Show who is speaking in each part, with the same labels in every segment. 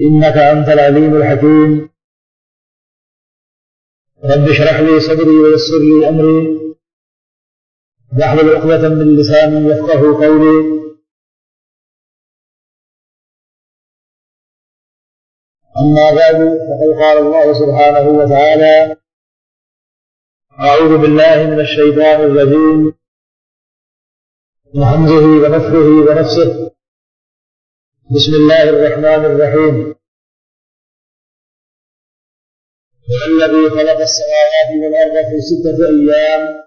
Speaker 1: إنك أنت العليم الحكيم. رب اشرح لي صدري ويسر لي أمري. واحلل عقدة من لساني يفقه قولي. أما بعد، فقد قال الله سبحانه وتعالى أعوذ بالله من الشيطان الرجيم. من حمزه ونفخه ونفسه. بسم الله الرحمن الرحيم. والذي خلق السماوات والأرض في ستة أيام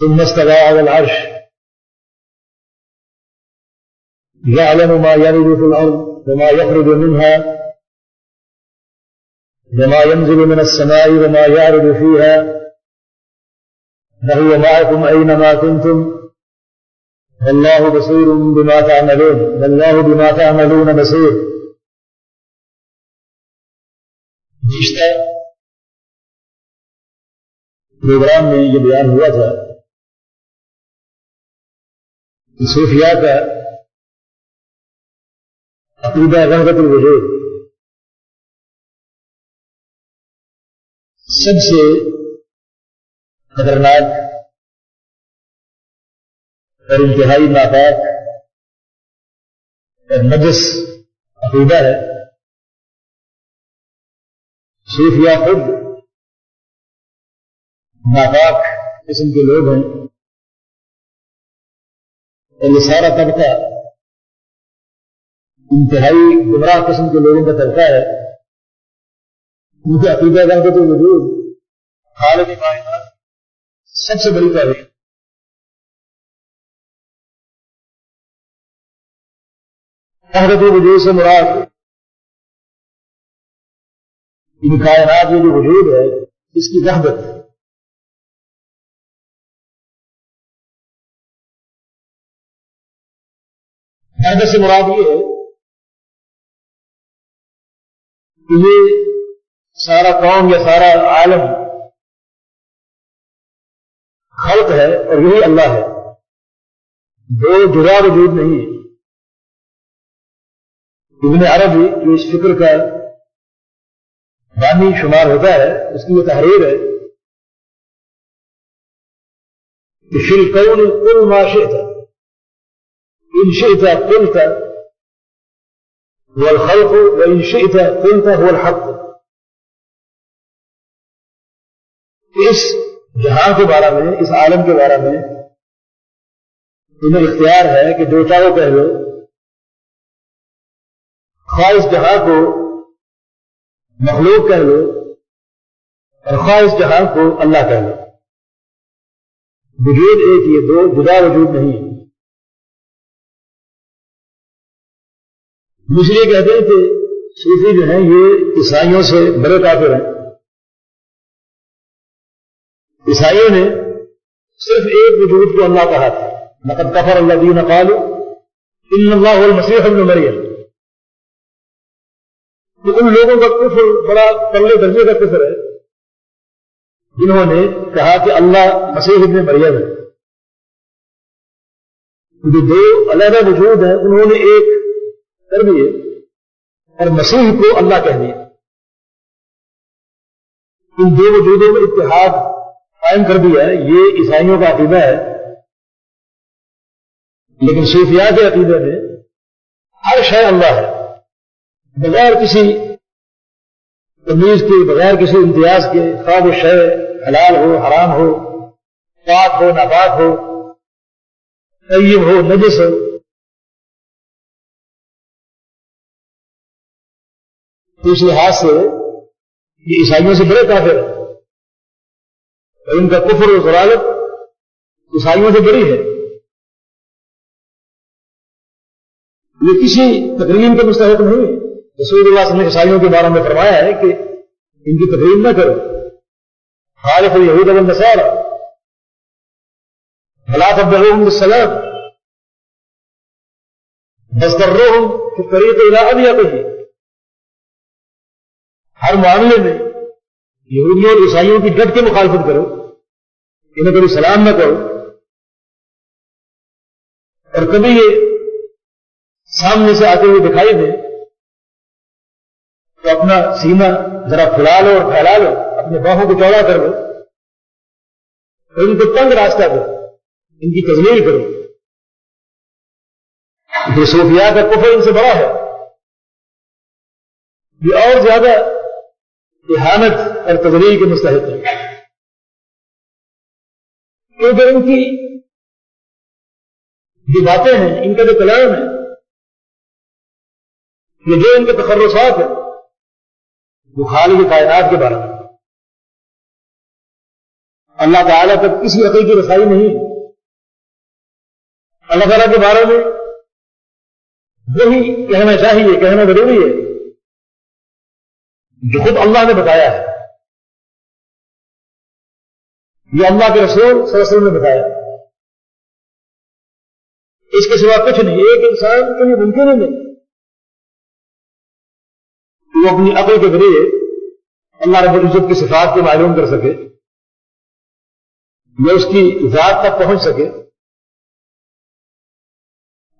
Speaker 1: ثم استوى على العرش. يعلم ما يلد في الأرض وما يخرج منها وما ينزل من السماء وما يعرض فيها. وهو معكم أينما كنتم والله بصير بما تعملون، والله بما تعملون بصير. گزشتہ پروگرام میں یہ بیان ہوا تھا کہ صوفیاء کا عقیدہ وحدت الوجود سب سے خطرناک اور انتہائی ناپاک اور نجس عقیدہ ہے۔ صوفیہ خود ناپاک قسم کے لوگ ہیں۔ اور یہ سارا طبقہ انتہائی گمراہ قسم کے لوگوں کا طبقہ ہے۔ ان کے عقیدہ کر کے تو وجود خالد کائنات سب سے بڑی تعریف حضرت وجود سے مراد ان کائنات میں جو وجود ہے، اس کی وحدت ہے۔ حضرت سے مراد یہ ہے یہ سارا قوم یا سارا عالم خلق ہے اور یہی اللہ ہے۔ دو جدا وجود نہیں ہے۔ ابن عربی جو اس فکر کا بانی شمار ہوتا ہے، اس کی یہ تحریر ہے کہ شل کون کل معاشے تھا ان شئت قلت والخلق وإن شئت قلت هو الحق. اس جہاں کے بارے میں، اس عالم کے بارے میں تمہیں اختیار ہے کہ جو چاہو کہہ لو خواہش جہاں کو مخلوق کہہ لو اور خواہش جہاں کو اللہ کہہ لو۔ وجود ایک یہ دو جدا وجود نہیں ہے۔ دوسرے کہتے ہیں کہ صوفی جو ہیں یہ عیسائیوں سے بڑے کافر ہیں۔ عیسائیوں نے صرف ایک وجود کو اللہ کہا تھا۔ نقد کفر اللہ دین قالو ان اللہ المسیح ابن مریم۔ تو ان لوگوں کا کفر بڑا پلے درجے کا کفر ہے۔ جنہوں نے کہا کہ اللہ مسیح ابن مریم ہے۔ جو دو علیحدہ وجود ہیں، انہوں نے ایک کر دیے اور مسیح کو اللہ کہہ دیا۔ ان دو وجودوں میں اتحاد قائم کر دیا ہے۔ یہ عیسائیوں کا عقیدہ ہے۔ لیکن صوفیاء کے عقیدے میں ہر شے اللہ ہے۔ بغیر کسی تمیز کے، بغیر کسی امتیاز کے خواب و شے حلال ہو، حرام ہو، پاک ہو، ناپاک ہو، طیب ہو نجس ہو۔ تو اس لحاظ سے یہ عیسائیوں سے بڑے کافر ہیں۔ اور ان کا کفر و ضرالت عیسائیوں سے بڑی ہے۔ یہ کسی تقریم کے مستحق نہیں ہے۔ رسول اللہ صلی اللہ علیہ وسلم عیسائیوں کے بارے میں فرمایا ہے کہ ان کی تقریم نہ کرو۔ خالف یہود النصارى فلا تبدعوهم بالسلام بس دروهم في الطريق الى ابيضه ہر معاملے میں یہودیوں اور عیسائیوں کی ڈٹ کے مخالفت کرو۔ انہیں کبھی سلام نہ کرو۔ اور کبھی یہ سامنے سے آتے ہوئے دکھائی دے تو اپنا سینہ ذرا پھیلا لو اور پھیلا لو اپنے باہوں کو چوڑا کر لو۔ اور ان کو تنگ راستہ دو، ان کی تجلیل کرو۔ جو صوفیاء کا کفر ان سے بڑا ہے۔ یہ اور زیادہ احانت اور تجلیل کے مستحق ہے کیونکہ ان کی جو باتیں ہیں، ان کا جو کلام ہے، یہ جو ان کے تخرصات ہیں وہ خالی کائنات کے بارے میں۔ اللہ تعالیٰ تک کسی عقل کی رسائی نہیں اللہ تعالیٰ کے بارے میں وہی کہنا چاہیے، کہنا ضروری ہے۔ جو خود اللہ نے بتایا ہے۔ یہ اللہ کے رسول صلی نے بتایا۔ اس کے سوا کچھ نہیں۔ ایک انسان کے لیے ممکن ہی نہیں وہ اپنی عقل کے ذریعے اللہ رب العزت کی صفات کو معلوم کر سکے، یا اس کی ذات تک پہنچ سکے۔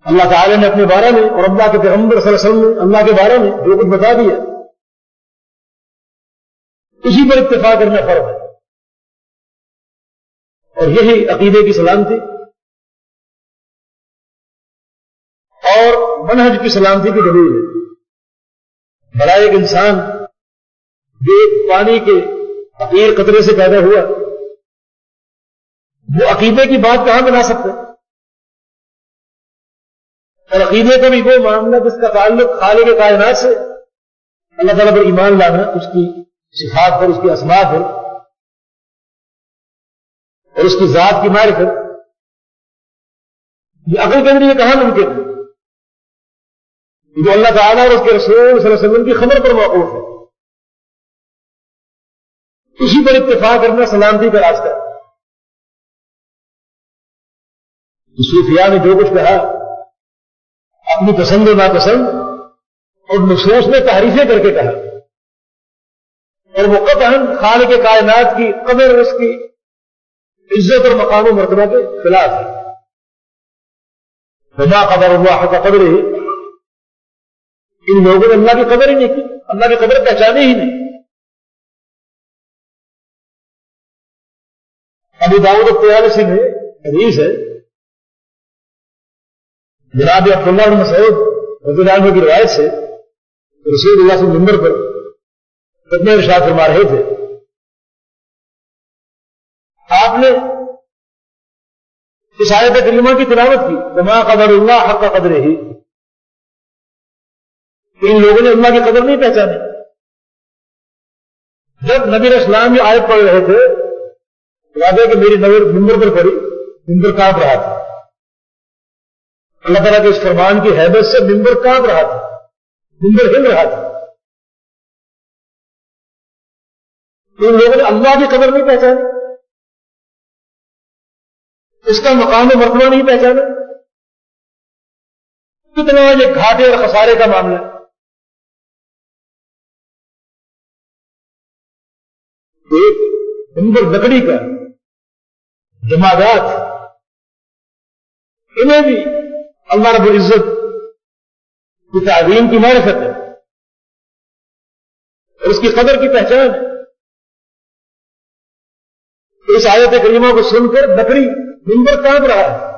Speaker 1: اللہ تعالی نے اپنے بارے میں اور اللہ کے پیغمبر صلی اللہ علیہ وسلم نے اللہ کے بارے میں جو کچھ بتا دیا، اسی پر اتفاق کرنا فرق ہے۔ اور یہی عقیدے کی سلامتی۔ اور منہج کی سلامتی کی دلیل ہے۔ بڑا ایک انسان جو پانی کے عقیر قطرے سے پیدا ہوا، وہ عقیدے کی بات کہاں بنا سکتے اور عقیدے کا بھی وہ معاملہ جس کا تعلق خالق کے کائنات سے اللہ تعالیٰ پر ایمان لانا، اس کی صفات پر، اس کی اسماعت پر، اور اس کی ذات کی معرفت یہ عقل کے لیے کہاں ممکن ہے؟ جو اللہ تعالیٰ اور اس کے رسول صلی اللہ علیہ وسلم کی خبر پر موقوف ہے۔ اسی پر اتفاق کرنا، سلامتی کا راستہ ہے۔ صوفیاء نے جو کچھ کہا، اپنی پسند و ناپسند اور نصوص میں تعریفیں کر کے کہا۔ اور وہ قطن خال کے کائنات کی قدر، اس کی عزت اور مقام و مرتبہ کے خلاف ہے۔ بنا قدر اللہ کا قدر ہی ان لوگوں نے اللہ کی قدر ہی نہیں کی، اللہ کی قدر پہچانے ہی نہیں۔ ابھی داؤد اختیارسی میں حدیث ہے۔ جناب عبداللہ بن مسعود رضی اللہ عنہ کی روایت سے رسول اللہ سے نمبر پر کتنے ارشاد فرما رہے تھے۔ آپ نے اس آیت کریمہ کی تلاوت کی بما قدر اللہ حق کا قدر ہی ان لوگوں نے اللہ کی قدر نہیں پہچانی جب نبی اسلام یہ آیت پڑھ رہے تھے، یاد ہے کہ میری نظر ممبر پر پڑی ممبر کانپ رہا تھا۔ اللہ تعالیٰ کے اس فرمان کی حیبت سے ممبر کانپ رہا تھا ممبر ہل رہا تھا۔ ان لوگوں نے اللہ کی قدر نہیں پہچانی اس کا مقام مرتبہ نہیں پہچانا کتنا یہ گھاٹے اور خسارے کا معاملہ ایک ممبر لکڑی کا جماعت انہیں بھی اللہ رب العزت کی تعظیم کی معرفت ہے اور اس کی قدر کی پہچان ہے۔ اس آیت کریمہ کو سن کر بکری ممبر کانپ رہا ہے۔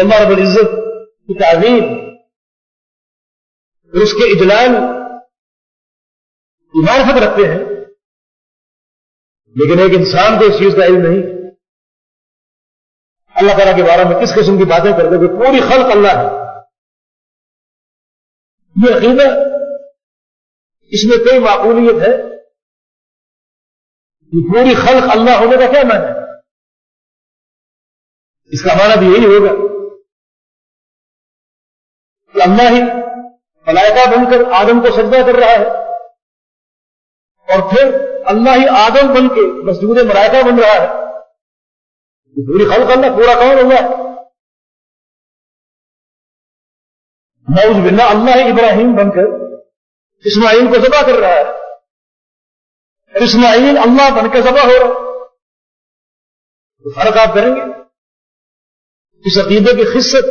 Speaker 1: اللہ رب العزت کی تعظیم اور اس کے اجلال معرفت رکھتے ہیں، لیکن ایک انسان کو اس چیز کا علم نہیں۔ اللہ تعالیٰ کے بارے میں کس قسم کی باتیں کرتے ہوئے پوری خلق اللہ ہے۔ یہ عقیدہ اس میں کوئی معقولیت ہے یہ پوری خلق اللہ ہونے کا کیا معنی ہے۔ اس کا معنی بھی یہی ہوگا کہ اللہ ہی ملائکہ بن کر آدم کو سجدہ کر رہا ہے۔ اور پھر اللہ ہی آدم بن کے مسجود ملائکہ بن رہا ہے۔ پوری خلق اللہ، پورا کون اللہ موز بنا اللہ ابراہیم بن کر اسماعیل کو ذبح کر رہا ہے۔ اسماعیل اللہ بن کے ذبح ہو رہا ہے۔ فرق آپ کریں گے۔ اس عقیدے کی خصت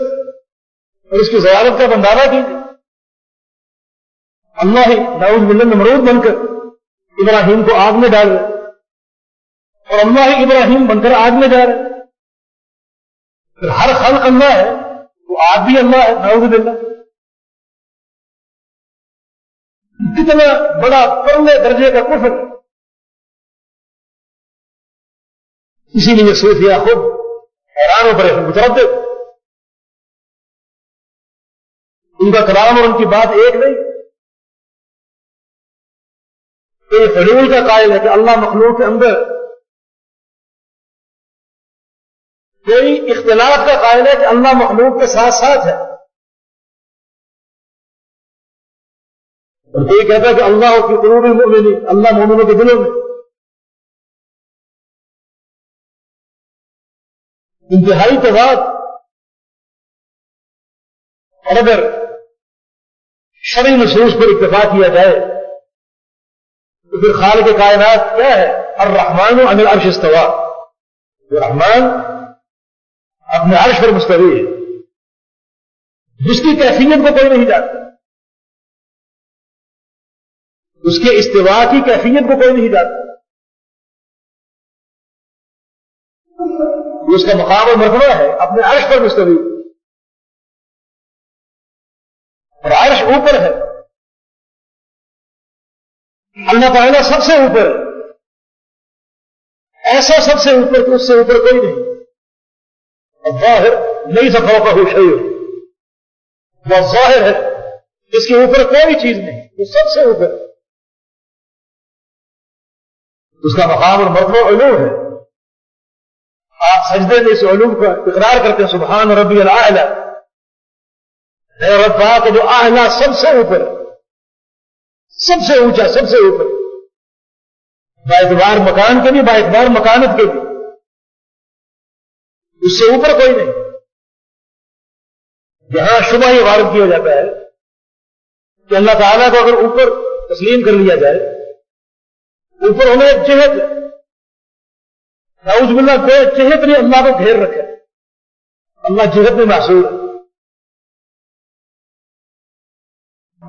Speaker 1: اور اس کی ضیارت کا بندارہ کیجیے۔ اللہ ہی داؤد بلند نمرود بن کر ابراہیم کو آگ میں ڈال رہے اور اللہ ہی ابراہیم بن کر آگ میں جا رہے پھر ہر خلق اللہ ہے، وہ آگ بھی اللہ ہے داؤد بلّہ کتنا بڑا پرلے درجے کا کفر۔ اسی لیے صوفیہ خود حیران ہو پڑے متردد۔ ان کا کلام اور ان کی بات ایک نہیں۔ یہ حلول کا قائل ہے کہ اللہ مخلوق کے اندر کوئی اختلاف کا قائل ہے کہ اللہ مخلوق کے ساتھ ساتھ ہے۔ اور کوئی کہتا ہے کہ اللہ کی قلوب میں اللہ مومنوں کے دلوں میں۔ انتہائی کے بعد اور اگر شرعی محسوس پر اتفاق کیا جائے تو پھر خال کے کائنات کیا ہے؟ الرحمن و انل عرش استوا رحمان اپنے عرش پر مستوی ہے۔ جس کی کیفیت کو کوئی نہیں جانتا۔ اس کے استوا کی کیفیت کو کوئی نہیں جانتا۔ اس کا مقام و مرتبہ ہے اپنے عرش پر مستوی۔ اور عرش اوپر ہے۔ اللہ تعالیٰ سب سے اوپر۔ ایسا سب سے اوپر تو اس سے اوپر کوئی نہیں۔ ظاہر نہیں سفا کا خوش ہے وہ ظاہر ہے، اس کے اوپر کوئی چیز نہیں، وہ سب سے اوپر۔ اس کا مقام اور مرتبہ علوم ہے۔ آپ سجدے میں اس علوم کا اقرار کرتے ہیں، سبحان ربی اللہ رب پاک، جو آہلا سب سے اوپر۔ ہے سب سے اونچا، سب سے اوپر۔ اعتبار مکان کے بھی اعتبار مکانت کے بھی۔ اس سے اوپر کوئی نہیں۔ جہاں شبہ یہ وارد کیا جاتا ہے کہ اللہ تعالیٰ کو اگر اوپر تسلیم کر لیا جائے، اوپر ہونے ایک چہت۔ نعوذ باللہ، دو چہت نے اللہ کو گھیر رکھے۔ اللہ جہت میں محسوس ہے۔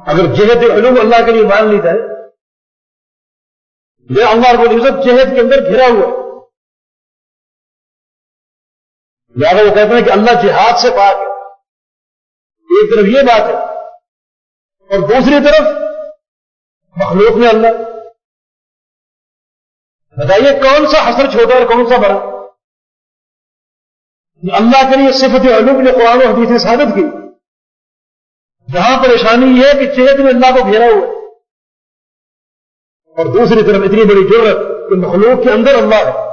Speaker 1: اگر جہت علوم اللہ کے لیے مان لی جائے یہ اللہ کو عزت جہد کے اندر گھرا ہوا لہٰذا وہ کہتے ہیں کہ اللہ جہاد سے پاک ہے۔ ایک طرف یہ بات ہے، اور دوسری طرف مخلوق میں اللہ۔ بتائیے کون سا حسر چھوٹا اور کون سا بڑا؟ اللہ کے لیے صفت علوم نے قرآن و حدیث نے ثابت کی۔ جہاں پریشانی یہ ہے کہ چہت میں اللہ کو گھیرا ہوا اور دوسری طرف اتنی بڑی ضرورت کہ مخلوق کے اندر اللہ ہے۔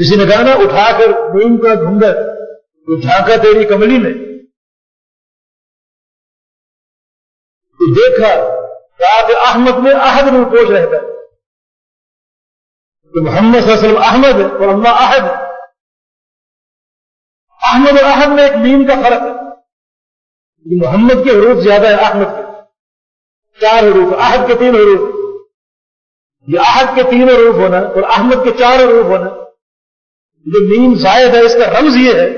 Speaker 1: کسی نے کہا نا، اٹھا کر نیم کا گھنگر تو جھانکا تیری کملی میں۔ تو دیکھا کہ احمد میں احد میں پوچھ رہتا ہے۔ تو محمد صلی اللہ علیہ وسلم احمد ہے اور اللہ احد ہے۔ احمد اور احد میں ایک نیم کا فرق ہے۔ محمد کے حروف زیادہ ہے احمد کے۔ چار حروف، احد کے تین حروف۔ یہ احد کے تین حروف ہونا اور احمد کے چار حروف ہونا۔ جو نیم زائد ہے، اس کا رمز یہ ہے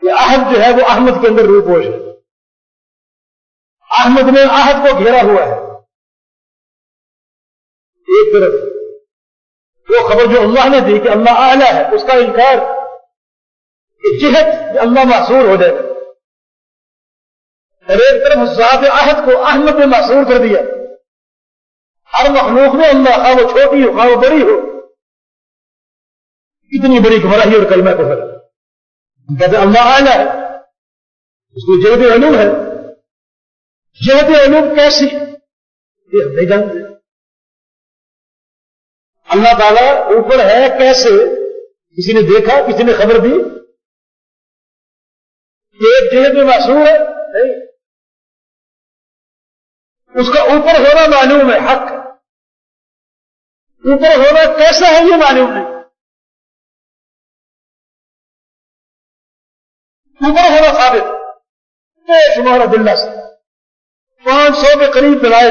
Speaker 1: کہ احد جو ہے وہ احمد کے اندر روپوش ہے۔ احمد نے احد کو گھیرا ہوا ہے۔ ایک طرف۔ وہ خبر جو اللہ نے دی کہ اللہ اعلیٰ ہے، اس کا انکار کہ جہت اللہ معصور ہو جائے۔ اور ایک طرف ذات عہد کو احمد نے معصور کر دیا۔ ہر مخلوق میں اللہ، خواہ وہ چھوٹی ہو، خواہ وہ بڑی ہو۔ اتنی بڑی گمراہی اور کلمہ کو ہے۔ کہتے اللہ اعلیٰ ہے۔ اس کو جہد علوم ہے۔ جہد علوم کیسی یہ ہم نہیں جانتے۔ اللہ تعالیٰ اوپر ہے کیسے؟ کسی نے دیکھا، کسی نے خبر دی؟ ایک جہد میں معصور ہے؟ نہیں۔ اس کا اوپر ہونا معلوم ہے، حق اوپر ہونا کیسا ہے یہ معلوم نہیں۔ اوپر ہونا ثابت۔ بے شمار دلہ سے پانچ سو کے قریب دلائل۔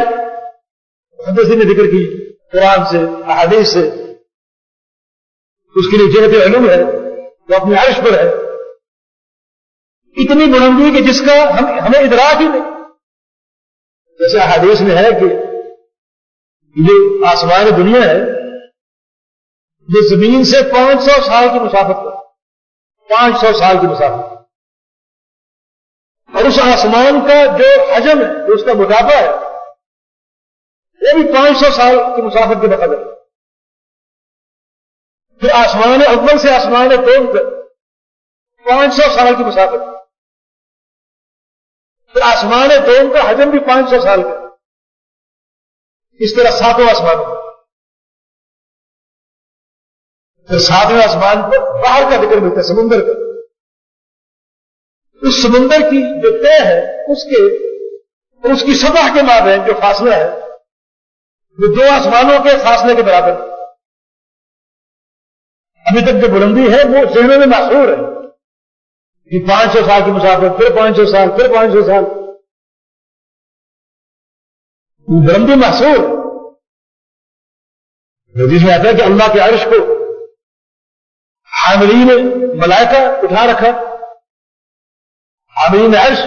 Speaker 1: حدیثی نے ذکر کی، قرآن سے، احادیث سے۔ اس کے لیے جہت علم ہے، وہ اپنے عرش پر ہے۔ اتنی بلندی کہ جس کا ہم ہمیں ادراک ہی نہیں۔ جیسے حدیث میں ہے کہ یہ آسمان دنیا ہے، یہ زمین سے پانچ سو سال کی مسافت پر پانچ سو سال کی مسافت اور اس آسمان کا جو حجم ہے، جو اس کا مٹاپا ہے وہ بھی پانچ سو سال کی مسافت کے بقدر ہے۔ پھر آسمان اول سے آسمان دوم تک پانچ سو سال کی مسافت۔ پھر آسمان دوم کا حجم بھی پانچ سو سال کا اس طرح ساتوں آسمان پھر ساتویں آسمان پر باہر کا ذکر ملتا ہے، سمندر کا۔ اس سمندر کی جو طے ہے، اس کے اور اس کی سطح کے مابین جو فاصلہ ہے، وہ دو آسمانوں کے فاصلے کے برابر ابھی تک جو بلندی ہے، وہ ذہنوں میں محصور ہے۔ کہ پانچ سو سال کی مسافت، پھر پانچ سو سال، پھر پانچ سو سال۔ بلندی محصور۔ جس میں آتا ہے کہ اللہ کے عرش کو حاملین ملائکہ اٹھا رکھا۔ حاملین عرش۔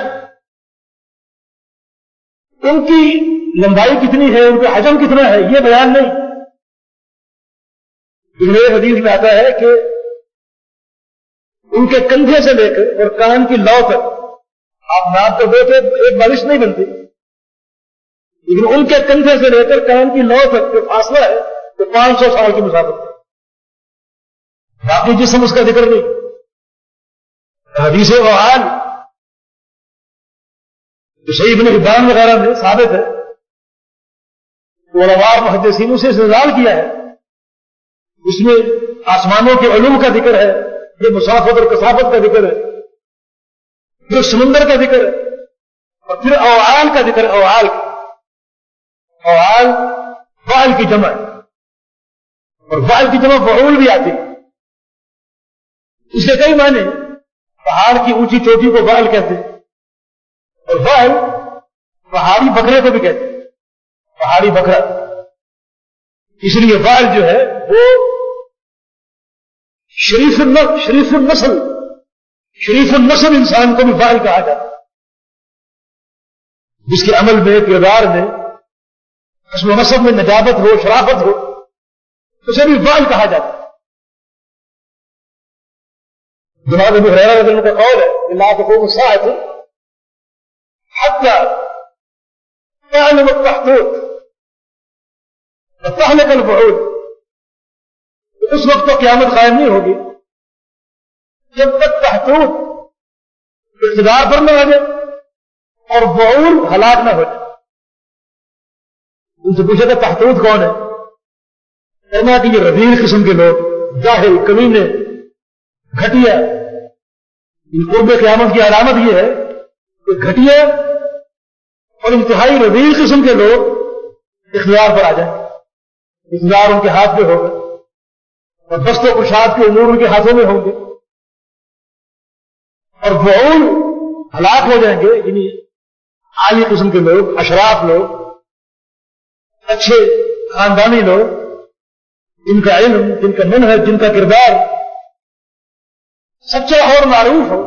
Speaker 1: ان کی لمبائی کتنی ہے، ان کا حجم کتنا ہے، یہ بیان نہیں۔ میرے حدیث میں آتا ہے کہ ان کے کندھے سے لے کر اور کان کی لو تک۔ آپ ناپ تو دیتے ایک بارش نہیں بنتی۔ لیکن ان کے کندھے سے لے کر کان کی لو تک جو فاصلہ ہے، وہ پانچ سو سال کی مسافت ہے باقی جسم اس کا ذکر نہیں۔ حدیث وحال جو صحیح ابن حبان وغیرہ میں ثابت ہے، وہ روار محدثینوں سے استعمال کیا ہے۔ اس میں آسمانوں کے علوم کا ذکر ہے۔ یہ مسافت اور کثافت کا ذکر ہے پھر سمندر کا ذکر ہے، اور پھر اوعال کا ذکر ہے، اوعال اوعال، فعل کی جمع اور فعل کی جمع بہول بھی آتی ہے۔ اس کے کئی معنی پہاڑ کی اونچی چوٹی کو بال کہتے ہیں۔ اور بال پہاڑی بکرے کو بھی کہتے ہیں۔ پہاڑی بکرا۔ اس لیے بال جو ہے، وہ شریف شریف النسل. شریف النسل انسان کو بھی بال کہا جاتا ہے۔ جس کے عمل میں، کردار میں اس میں نسب میں نجابت ہو، شرافت ہو، اسے بھی بال کہا جاتا ہے۔ جناب ابو حریرہ رضی اللہ کا قول ہے لا تقوم الساعة حتى تعلم التحقيق وتهلك البعود۔ اس وقت تو قیامت قائم نہیں ہوگی۔ جب تک تحقیق اقتدار پر نہ آ جائے اور بعول ہلاک نہ ہو جائے۔ ان سے پوچھا تھا تحقیق کون ہے؟ کہنا کہ یہ ربیر قسم کے لوگ، جاہل، کمینے، گھٹیا۔ قرب قیامت کی علامت یہ ہے کہ گھٹیا اور انتہائی ربیل قسم کے لوگ اختیار پر آ جائیں۔ اختیار ان کے ہاتھ پہ ہوگا۔ اور دست و کشاد کے امور ان کے ہاتھوں میں ہوں گے۔ اور بہول ہلاک ہو جائیں گے یعنی عالی قسم کے لوگ، اشراف لوگ، اچھے خاندانی لوگ، جن کا علم، جن کا من ہے جن کا کردار سچا اور معروف ہو،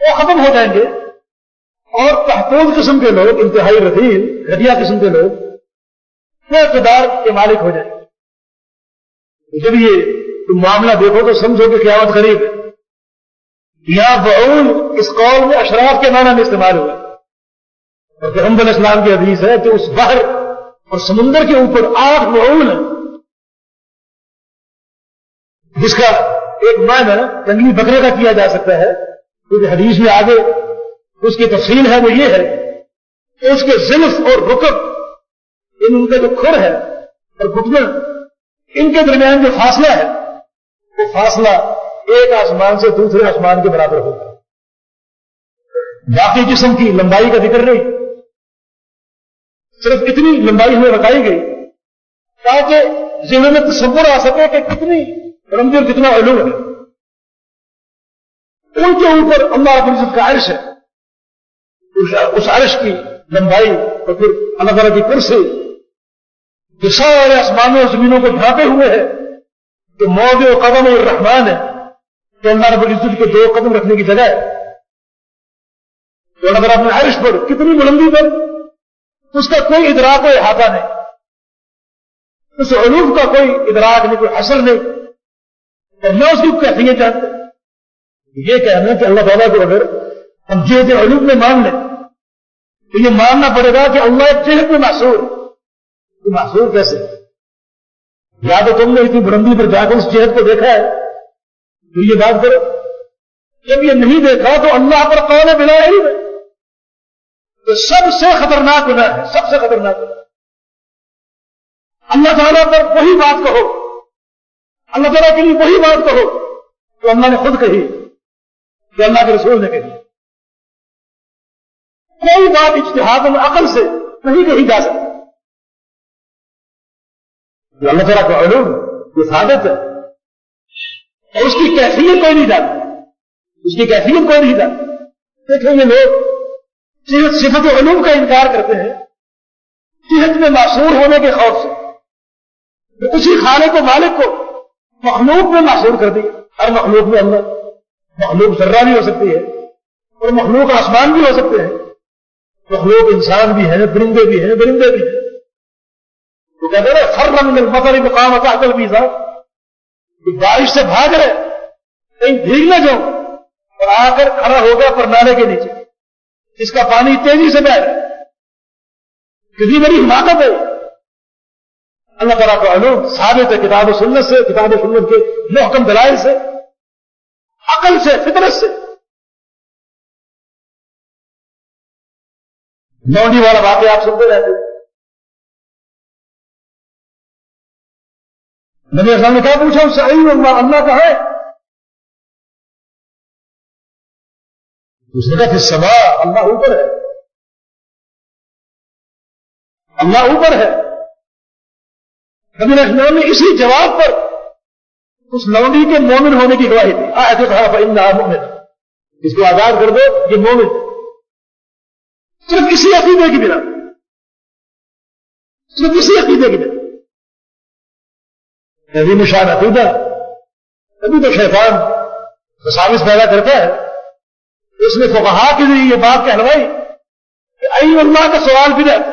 Speaker 1: وہ ختم ہو جائیں گے۔ اور تحفظ قسم کے لوگ، انتہائی رفیل گھٹیا قسم کے لوگ وہ اقتدار کے مالک ہو جائیں گے۔ جب یہ تم معاملہ دیکھو تو سمجھو کہ قیامت قریب ہے۔ یہاں بعول اس قول میں اشراف کے معنی میں استعمال ہوا۔ اور پھر اسلام کی حدیث ہے کہ اس بحر اور سمندر کے اوپر آٹھ بعول ہیں۔ جس کا ایک معنی جنگلی بکرے کا کیا جا سکتا ہے۔ کیونکہ حدیث میں آگے اس کی تفصیل ہے، وہ یہ ہے کہ اس کے زلف اور رکب، ان ان کا جو کھر ہے اور گھٹنا ان کے درمیان جو فاصلہ ہے، وہ فاصلہ ایک آسمان سے دوسرے آسمان کے برابر ہوگا باقی جسم کی لمبائی کا ذکر نہیں۔ صرف اتنی لمبائی ہمیں بتائی گئی، تاکہ ذہن میں تصور آ سکے کہ کتنی رمضی اور کتنا علوم ہے۔ ان کے اوپر اللہ رب العزت کا عرش ہے۔ اس عرش کی لمبائی اور پھر اللہ تعالیٰ کی کرسی جو سارے آسمانوں اور زمینوں کو ڈھانپے ہوئے ہیں۔ تو موج و قدم اور رحمان ہے۔ تو اللہ رب العزت کے دو قدم رکھنے کی جگہ ہے۔ تو اگر اپنے عرش پر کتنی بلندی پر اس کا کوئی ادراک و احاطہ نہیں۔ اس علوم کا کوئی ادراک نہیں، کوئی اثر نہیں۔ اور نہ اس کی کیفیت جانتے۔ یہ کہنا کہ اللہ تعالیٰ کو اگر ہم جہت علوم میں مان لیں، تو یہ ماننا پڑے گا کہ اللہ ایک جہت میں محصور تو محصور کیسے؟ یا تو تم نے اتنی بلندی پر جا کر اس جہت کو دیکھا ہے؟ تو یہ بات کرو۔ جب یہ نہیں دیکھا تو اللہ پر کون ہے بنا علم ہے۔ تو سب سے خطرناک گناہ ہے، سب سے خطرناک۔ گناہ اللہ تعالیٰ پر وہی بات کہو۔ اللہ تعالیٰ کے لیے وہی بات کہو۔ تو اللہ نے خود کہی کہ اللہ کے رسول نے کہی۔ کوئی بات اجتہاد میں عقل سے نہیں کہی جا سکتی۔ جو اللہ تعالیٰ کا علوم، یہ ثابت ہے۔ اور اس کی کیفیت کوئی نہیں جانتا اس کی کیفیت کوئی نہیں جانتا دیکھیں یہ لوگ صرف صفت علوم کا انکار کرتے ہیں۔ صحت میں معصور ہونے کے خوف سے۔ اسی خانے کو مالک کو مخلوق میں معصور کر دیا۔ ہر مخلوق میں اندر مخلوق ذرہ بھی ہو سکتی ہے اور مخلوق آسمان بھی ہو سکتے ہیں۔ مخلوق انسان بھی ہیں برندے بھی ہیں، برندے بھی ہیں۔ کہتے ہیں ہر رنگ مطلب مقام ہوتا کل بھی صاحب بارش سے بھاگ رہے کہیں بھیگ نہ جاؤ۔ اور آ کر کھڑا ہو گیا پر نالے کے نیچے۔ اس کا پانی تیزی سے بہ رہا کتنی بڑی حماقت ہے۔ اللہ تعالیٰ کا علوم ثابت ہے کتاب و سنت سے، کتاب و سنت کے محکم دلائل سے، عقل سے، فطرت سے۔ لونڈی والا واقعہ آپ سنتے رہتے نبی اسلام نے کیا پوچھا اس سے اللہ اللہ کا ہے۔ اس نے کہا کہ سوا اللہ اوپر ہے۔ اللہ اوپر ہے۔ نبی اسلام نے اسی جواب پر اس لونڈی کے مومن ہونے کی گواہی دی۔ آئے تھے کہا مومن اس کو آزاد کر دو، یہ مومن۔ صرف اسی عقیدے کی بنا۔ صرف اسی عقیدے کی بنا۔ نبی نشان عقیدہ ابھی تو شیطان مساوس پیدا کرتا ہے۔ اس نے فقہا کے لیے یہ بات کہلوائی کہ ائی اللہ کا سوال بدت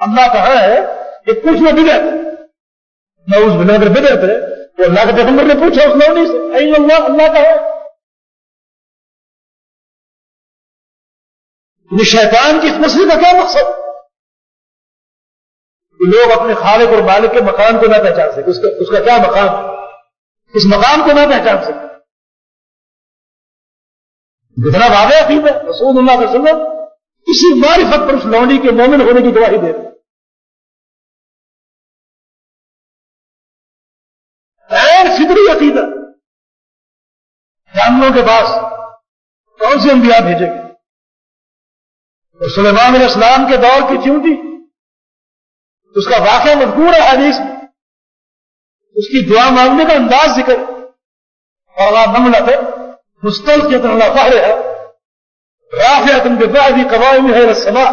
Speaker 1: اللہ کہا ہے کہ کچھ میں بدت میں اس بنا کر بدت ہے تو اللہ کے پیغمبر نے پوچھا، اس لوگوں سے ائی اللہ اللہ کا ہے۔ یہ شیطان کی اس مسئلے کا کیا مقصد؟ کہ لوگ اپنے خالق اور مالک کے مقام کو نہ پہچان سکے اس کا اس کا کیا مقام؟ اس مقام کو نہ پہچان سکے جتنا واضح عقید ہے رسول اللہ علیہ وسلم کسی معرفت پر اس لونڈی کے مومن ہونے کی گواہی دے رہے فطری عقیدت جانوروں کے پاس کون سے انبیاء بھیجے گے اور سلیمان علیہ السلام کے دور کی چونٹی اس کا واقعہ مذکور ہے حدیث میں۔ اس کی دعا مانگنے کا انداز ذکر۔ اور آپ نملہ تھے مستل کے اللہ فہر ہے۔ رافیہ تم کے بعد ہی قوائم ہے رسما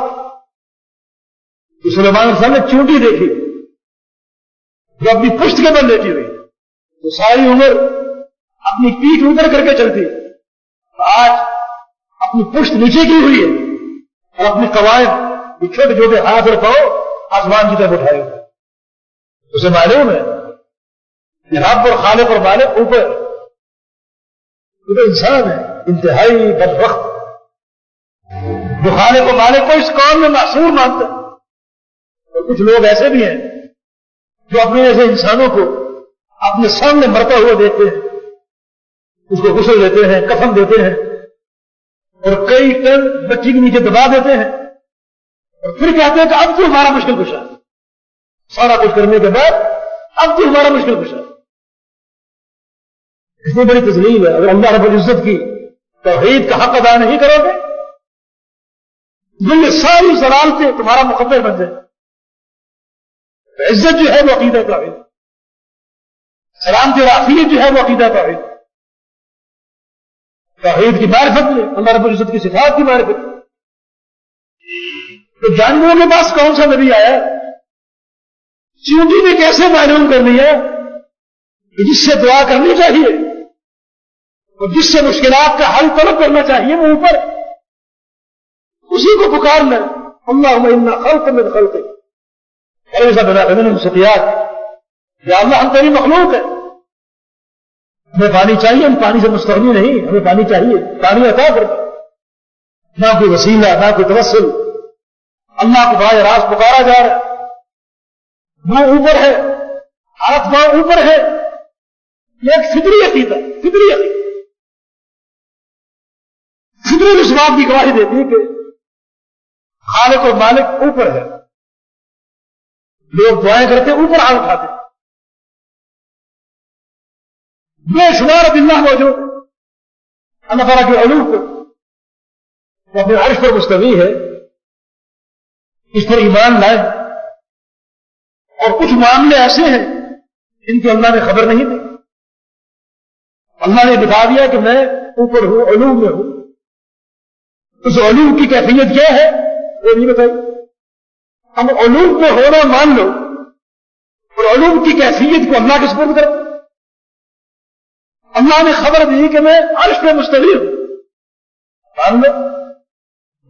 Speaker 1: سلیمان علیہ السلام نے چونٹی دیکھی۔ جو اپنی پشت کے بل لیٹی ہوئی۔ تو ساری عمر اپنی پیٹ اتر کر کے چلتی۔ آج اپنی پشت نیچے کی ہوئی ہے۔ اور اپنی قواعد چھوٹے چھوٹے ہاتھ اور پاؤ آسمان کی طرف اٹھائے ہوئے۔ اسے معلوم ہے کہ رب اور خالق اور مالک اوپر وہ تو انسان ہے، انتہائی بد وقت جو خالق اور مالک کو اس قوم میں معصور مانتے اور کچھ لوگ ایسے بھی ہیں جو اپنے ایسے انسانوں کو اپنے سامنے مرتا ہوا دیتے ہیں۔ اس کو غسل دیتے ہیں، کفن دیتے ہیں اور کئی ٹن بچی کے نیچے دبا دیتے ہیں۔ اور پھر کہتے ہیں کہ اب تو ہمارا مشکل کشا سارا کچھ کرنے کے بعد اب تو ہمارا مشکل کشا اتنی بڑی تسلیم ہے۔ اگر اللہ رب العزت کی توحید کا حق ادا نہیں کرو گے یہ ساری سلامتیں تمہارا مقدر بن جائے عزت جو ہے وہ عقیدہ توحید۔ سلامتی رافیت جو ہے وہ عقیدہ توحید۔ توحید کی معرفت میں اللہ رب العزت کی صفات کی معرفت تو جانوروں کے پاس کون سا نبی آیا؟ چونٹی نے کیسے معلوم کر لیا کہ جس سے دعا کرنی چاہیے اور جس سے مشکلات کا حل طلب کرنا چاہیے وہ اوپر۔ اسی کو پکار لیں اللہ خلق میں خلق۔ ایسا بنا سفیات یا اللہ ہم تیری مخلوق ہے۔ ہمیں پانی چاہیے، ہم پانی سے مستغنی نہیں، ہمیں پانی چاہیے، پانی عطا کر نہ کوئی وسیلہ، نہ کوئی توسل۔ اللہ کو بھائی راز پکارا جا رہا ہے۔ وہ اوپر ہے۔ ہاتھ وہاں اوپر ہے۔ یہ ایک فطری عقیدہ فطری عقیدہ۔ فطری اس کی گواہی دیتی ہے کہ خالق اور مالک اوپر ہے۔ لوگ دعائیں کرتے، اوپر ہاتھ اٹھاتے۔ بے شمار اللہ موجود۔ اللہ تعالیٰ کے علوم کو وہ اپنے عرش پر مستوی ہے۔ اس پر ایمان لائے۔ اور کچھ معاملے ایسے ہیں جن کی اللہ نے خبر نہیں دی۔ اللہ نے بتا دیا کہ میں اوپر ہوں، علوم میں ہوں۔ اس علوم کی کیفیت کیا ہے؟ وہ نہیں بتائی۔ ہم علوم میں ہونا مان لو، اور علوم کی کیفیت کو اللہ کے سپرد کرو۔ اللہ نے خبر دی کہ میں عرش پہ مستوی ہوں۔ مان لو۔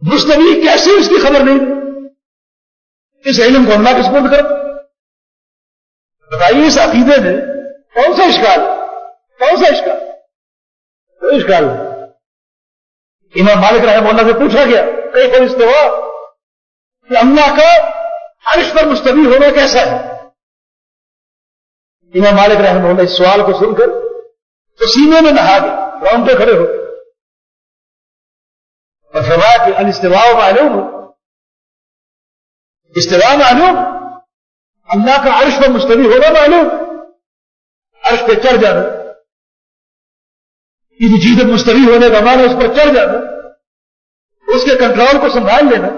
Speaker 1: مستوی کیسے اس کی خبر نہیں دی؟ اس علم کو اللہ کے سپرد کرو۔ بتائیے اس عقیدے میں کون سا اشکال کون سا اشکال؟ کوئی اشکال نہیں امام مالک رحم اللہ سے پوچھا گیا کئی پر استوا کہ اللہ کا عرش پر مستوی ہونا کیسا ہے؟ امام مالک رحم اللہ اس سوال کو سن کر تو سینے میں نہا گئے راؤنڈ پہ کھڑے ہو اور فرمایا کہ الاستواء معلوم ہو استواء معلوم؟ اللہ کا عرش پر مستوی ہونا معلوم؟ عرش پہ چڑھ جانا۔ کسی چیز مستوی ہونے کا مانا اس پر چڑھ جانا۔ اس کے کنٹرول کو سنبھال لینا۔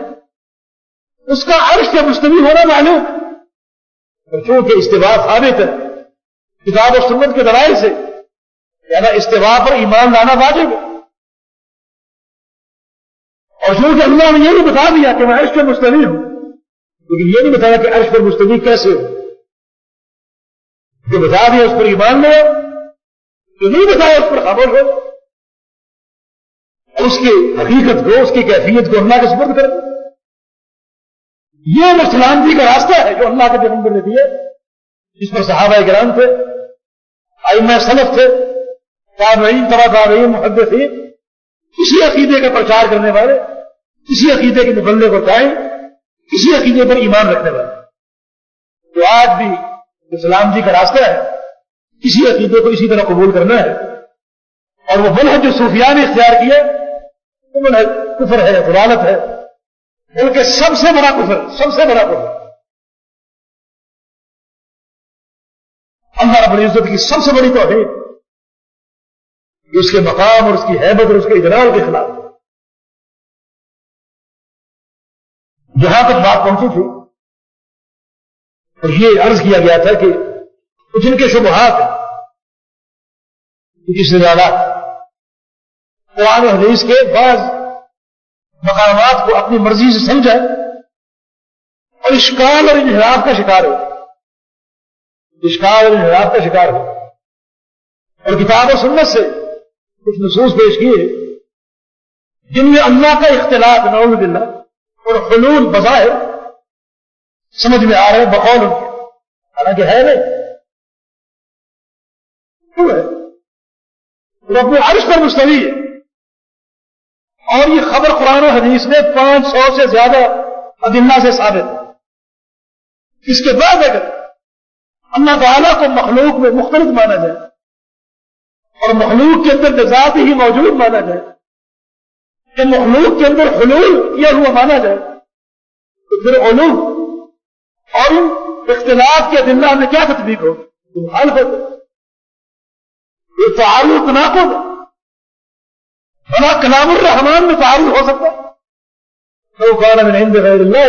Speaker 1: اس کا عرش پہ مستوی ہونا معلوم۔ کیونکہ استفاع ثابت ہے، کتاب و سنت کے دلائل سے۔ یعنی استفاع پر ایمان لانا واجب ہے۔ اور چونکہ اللہ نے یہ بھی بتا دیا کہ میں عرش پہ مستوی ہوں لیکن یہ نہیں بتایا کہ عرش پر مستوی کیسے ہو۔ جو بتا دیا اس پر ایمان لو جو نہیں بتایا اس پر خبر ہو۔ اس کی حقیقت کو، اس کی کیفیت کو اللہ کے سپرد کر یہ مسلمانتی کا راستہ ہے جو اللہ کے پیغمبر نے دیا۔ جس پر صحابہ گرام تھے آئمہ سلف تھے، تابعین تبا تابعین محدثین کسی عقیدے کا پرچار کرنے والے کسی عقیدے کے مبلے کو قائم۔ کسی عقیدے پر ایمان رکھنے والے۔ تو آج بھی اسلام جی کا راستہ ہے کسی عقیدے کو اسی طرح قبول کرنا ہے۔ اور وہ منحج جو صوفیاء نے اختیار کیا، وہ منحج کفر ہے غلالت ہے۔ بلکہ سب سے بڑا کفر، سب سے بڑا کفر۔ اللہ رب العزت کی سب سے بڑی توحید اس کے مقام اور اس کی حیبت اور اس کے اجرال کے خلاف۔ جہاں تک بات پہنچی تھی، اور یہ عرض کیا گیا تھا کہ کچھ ان کے شبہات کس سے زیادہ قرآن حدیث کے بعض مقامات کو اپنی مرضی سے سمجھا اور اشکال اور انحراف کا شکار ہو اشکال اور انحراف کا شکار ہو اور کتاب و سنت سے کچھ نصوص پیش کیے، جن میں اللہ کا اختلاف، نعوذ باللہ اور حلول بظاہر سمجھ میں آ رہے بقول ان کے۔ حالانکہ ہے نہیں۔ کیوں ہے؟ وہ اپنے عرش پر مستوی ہے۔ اور یہ خبر قرآن و حدیث میں پانچ سو سے زیادہ عدلہ سے ثابت ہے۔ اس کے بعد اگر اللہ تعالیٰ کو مخلوق میں مختلف مانا جائے اور مخلوق کے اندر نظات ہی موجود مانا جائے کہ مخلوق کے اندر حلول کیا ہوا مانا جائے۔ تو پھر علوم اور ان اختلاف کے دلہ میں کیا تطبیق ہو؟ حل ہو یہ تعارف تناقض بنا کلام الرحمان میں تعارف ہو سکتا۔ تو کہنا میں نہیں غیر اللہ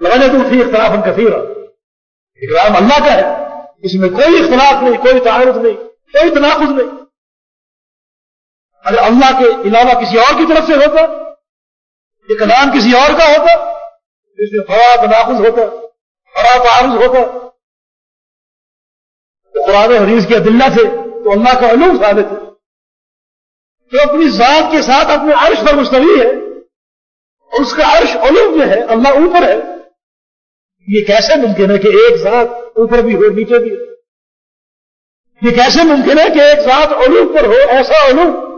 Speaker 1: لگانے تو تھی اختلاف ان کثیر اکرام اللہ کا ہے۔ اس میں کوئی اختلاف نہیں، کوئی تعارف نہیں، کوئی تناقض نہیں۔ اگر اللہ کے علاوہ کسی اور کی طرف سے ہوتا، یہ کلام کسی اور کا ہوتا اس میں بڑا تناقض ہوتا بڑا تعارض ہوتا۔ تو قرآن حدیث کی عدلہ سے تو اللہ کا علوم ثابت ہے۔ جو اپنی ذات کے ساتھ اپنے عرش پر مستوی ہے۔ اور اس کا عرش علوم جو ہے، اللہ اوپر ہے۔ یہ کیسے ممکن ہے کہ ایک ذات اوپر بھی ہو، نیچے بھی ہو؟ یہ کیسے ممکن ہے کہ ایک ذات علوم پر ہو، ایسا علوم؟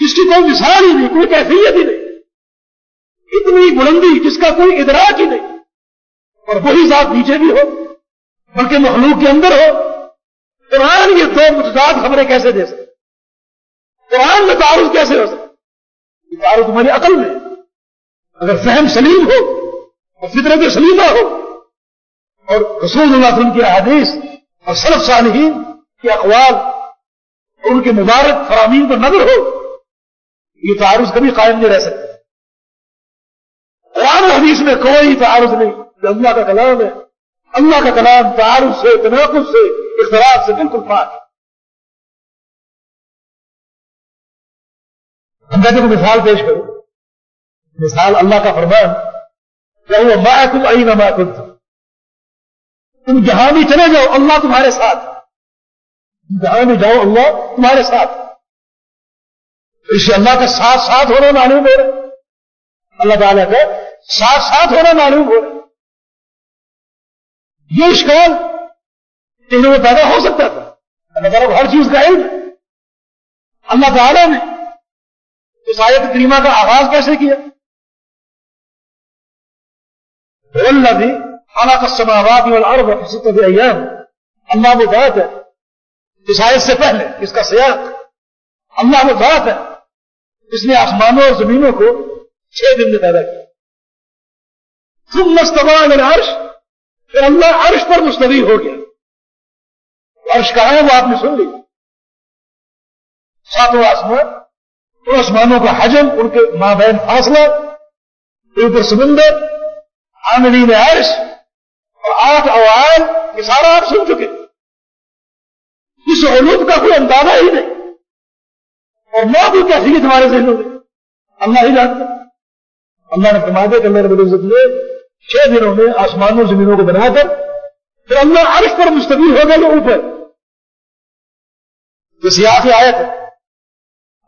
Speaker 1: جس کی کوئی مثال ہی نہیں، کوئی کیفیت ہی نہیں۔ اتنی بلندی جس کا کوئی ادراک ہی نہیں۔ اور وہی ذات نیچے بھی ہو، بلکہ مخلوق کے اندر ہو۔ قرآن یہ دو متضاد خبریں کیسے دے سکتے؟ قرآن میں تعارف کیسے ہو سکتے یہ تعارف تمہاری عقل میں۔ اگر فہم سلیم ہو، اور فطرت سلیمہ ہو۔ اور رسول اللہ علیہ وسلم کی حدیث اور سلف صالحین کے اقوال اور ان کے مبارک فرامین پر نظر ہو۔ یہ تعارف کبھی قائم نہیں رہ سکتا۔ قرآن حدیث میں کوئی تعارف نہیں۔ جو اللہ کا کلام ہے۔ اللہ کا کلام تعارف سے، تناقض سے، اختلاف سے بالکل پاک ہم کہتے کو مثال پیش کرو مثال اللہ کا فرمان کہ وہ میں تم آئی نہ میں تم تم جہاں بھی چلے جاؤ، اللہ تمہارے ساتھ۔ جہاں بھی جاؤ، اللہ تمہارے ساتھ۔ اس سے اللہ کا ساتھ ساتھ ہونا معلوم ہو رہا اللہ تعالیٰ کا ساتھ ساتھ ہونا معلوم ہو رہا یہ اشکال انہیں میں پیدا ہو سکتا تھا۔ اللہ تعالیٰ ہر چیز کا علم اللہ تعالیٰ نے اس آیت کریمہ کا آغاز کیسے کیا؟ اللہ بھی خالہ کا سماواد والارض ستت ایام اللہ وہ بات ہے۔ اس آیت سے پہلے، اس کا سیاق۔ اللہ وہ بات ہے۔ اس نے آسمانوں اور زمینوں کو چھ دن میں پیدا کیا۔ تم مستبا عرش پھر اللہ عرش پر مستوی ہو گیا۔ عرش کہاں ہے وہ آپ نے سن لی ساتوں آسمان، ان آسمانوں کا حجم، ان کے ماں بہن فاصلہ اوپر سمندر آمرین عرش، اور آٹھ اوائل یہ سارا آپ سن چکے۔ اس علوم کا کوئی اندازہ ہی نہیں۔ اور نہ بھی کیسی تمہارے ذہنوں میں اللہ ہی جانتا۔ اللہ نے فرما دیا کہ اللہ رب العزت نے چھ دنوں میں آسمانوں زمینوں کو بنا کر پھر اللہ عرش پر مستقل ہو گئے اوپر۔ جو سیاح سیاسی آیت ہے۔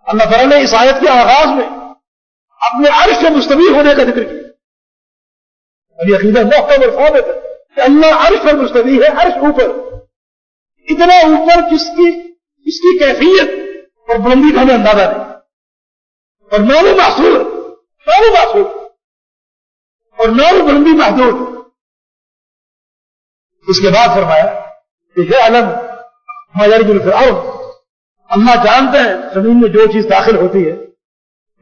Speaker 1: اللہ تعالیٰ نے اس آیت کے آغاز میں اپنے عرش سے مستوی ہونے کا ذکر کیا۔ ابھی عقیدہ محکم اور ثابت ہے کہ اللہ عرش پر مستوی ہے، عرش اوپر۔ اتنا اوپر جس کی جس کی کیفیت؟ اور بلندی کا ہمیں اندازہ نہیں۔ اور نو محصول نو محصول۔ اور نو بلندی محدود۔ اس کے بعد فرمایا کہ یہ علم ہمارے اللہ جانتے ہیں زمین میں جو چیز داخل ہوتی ہے،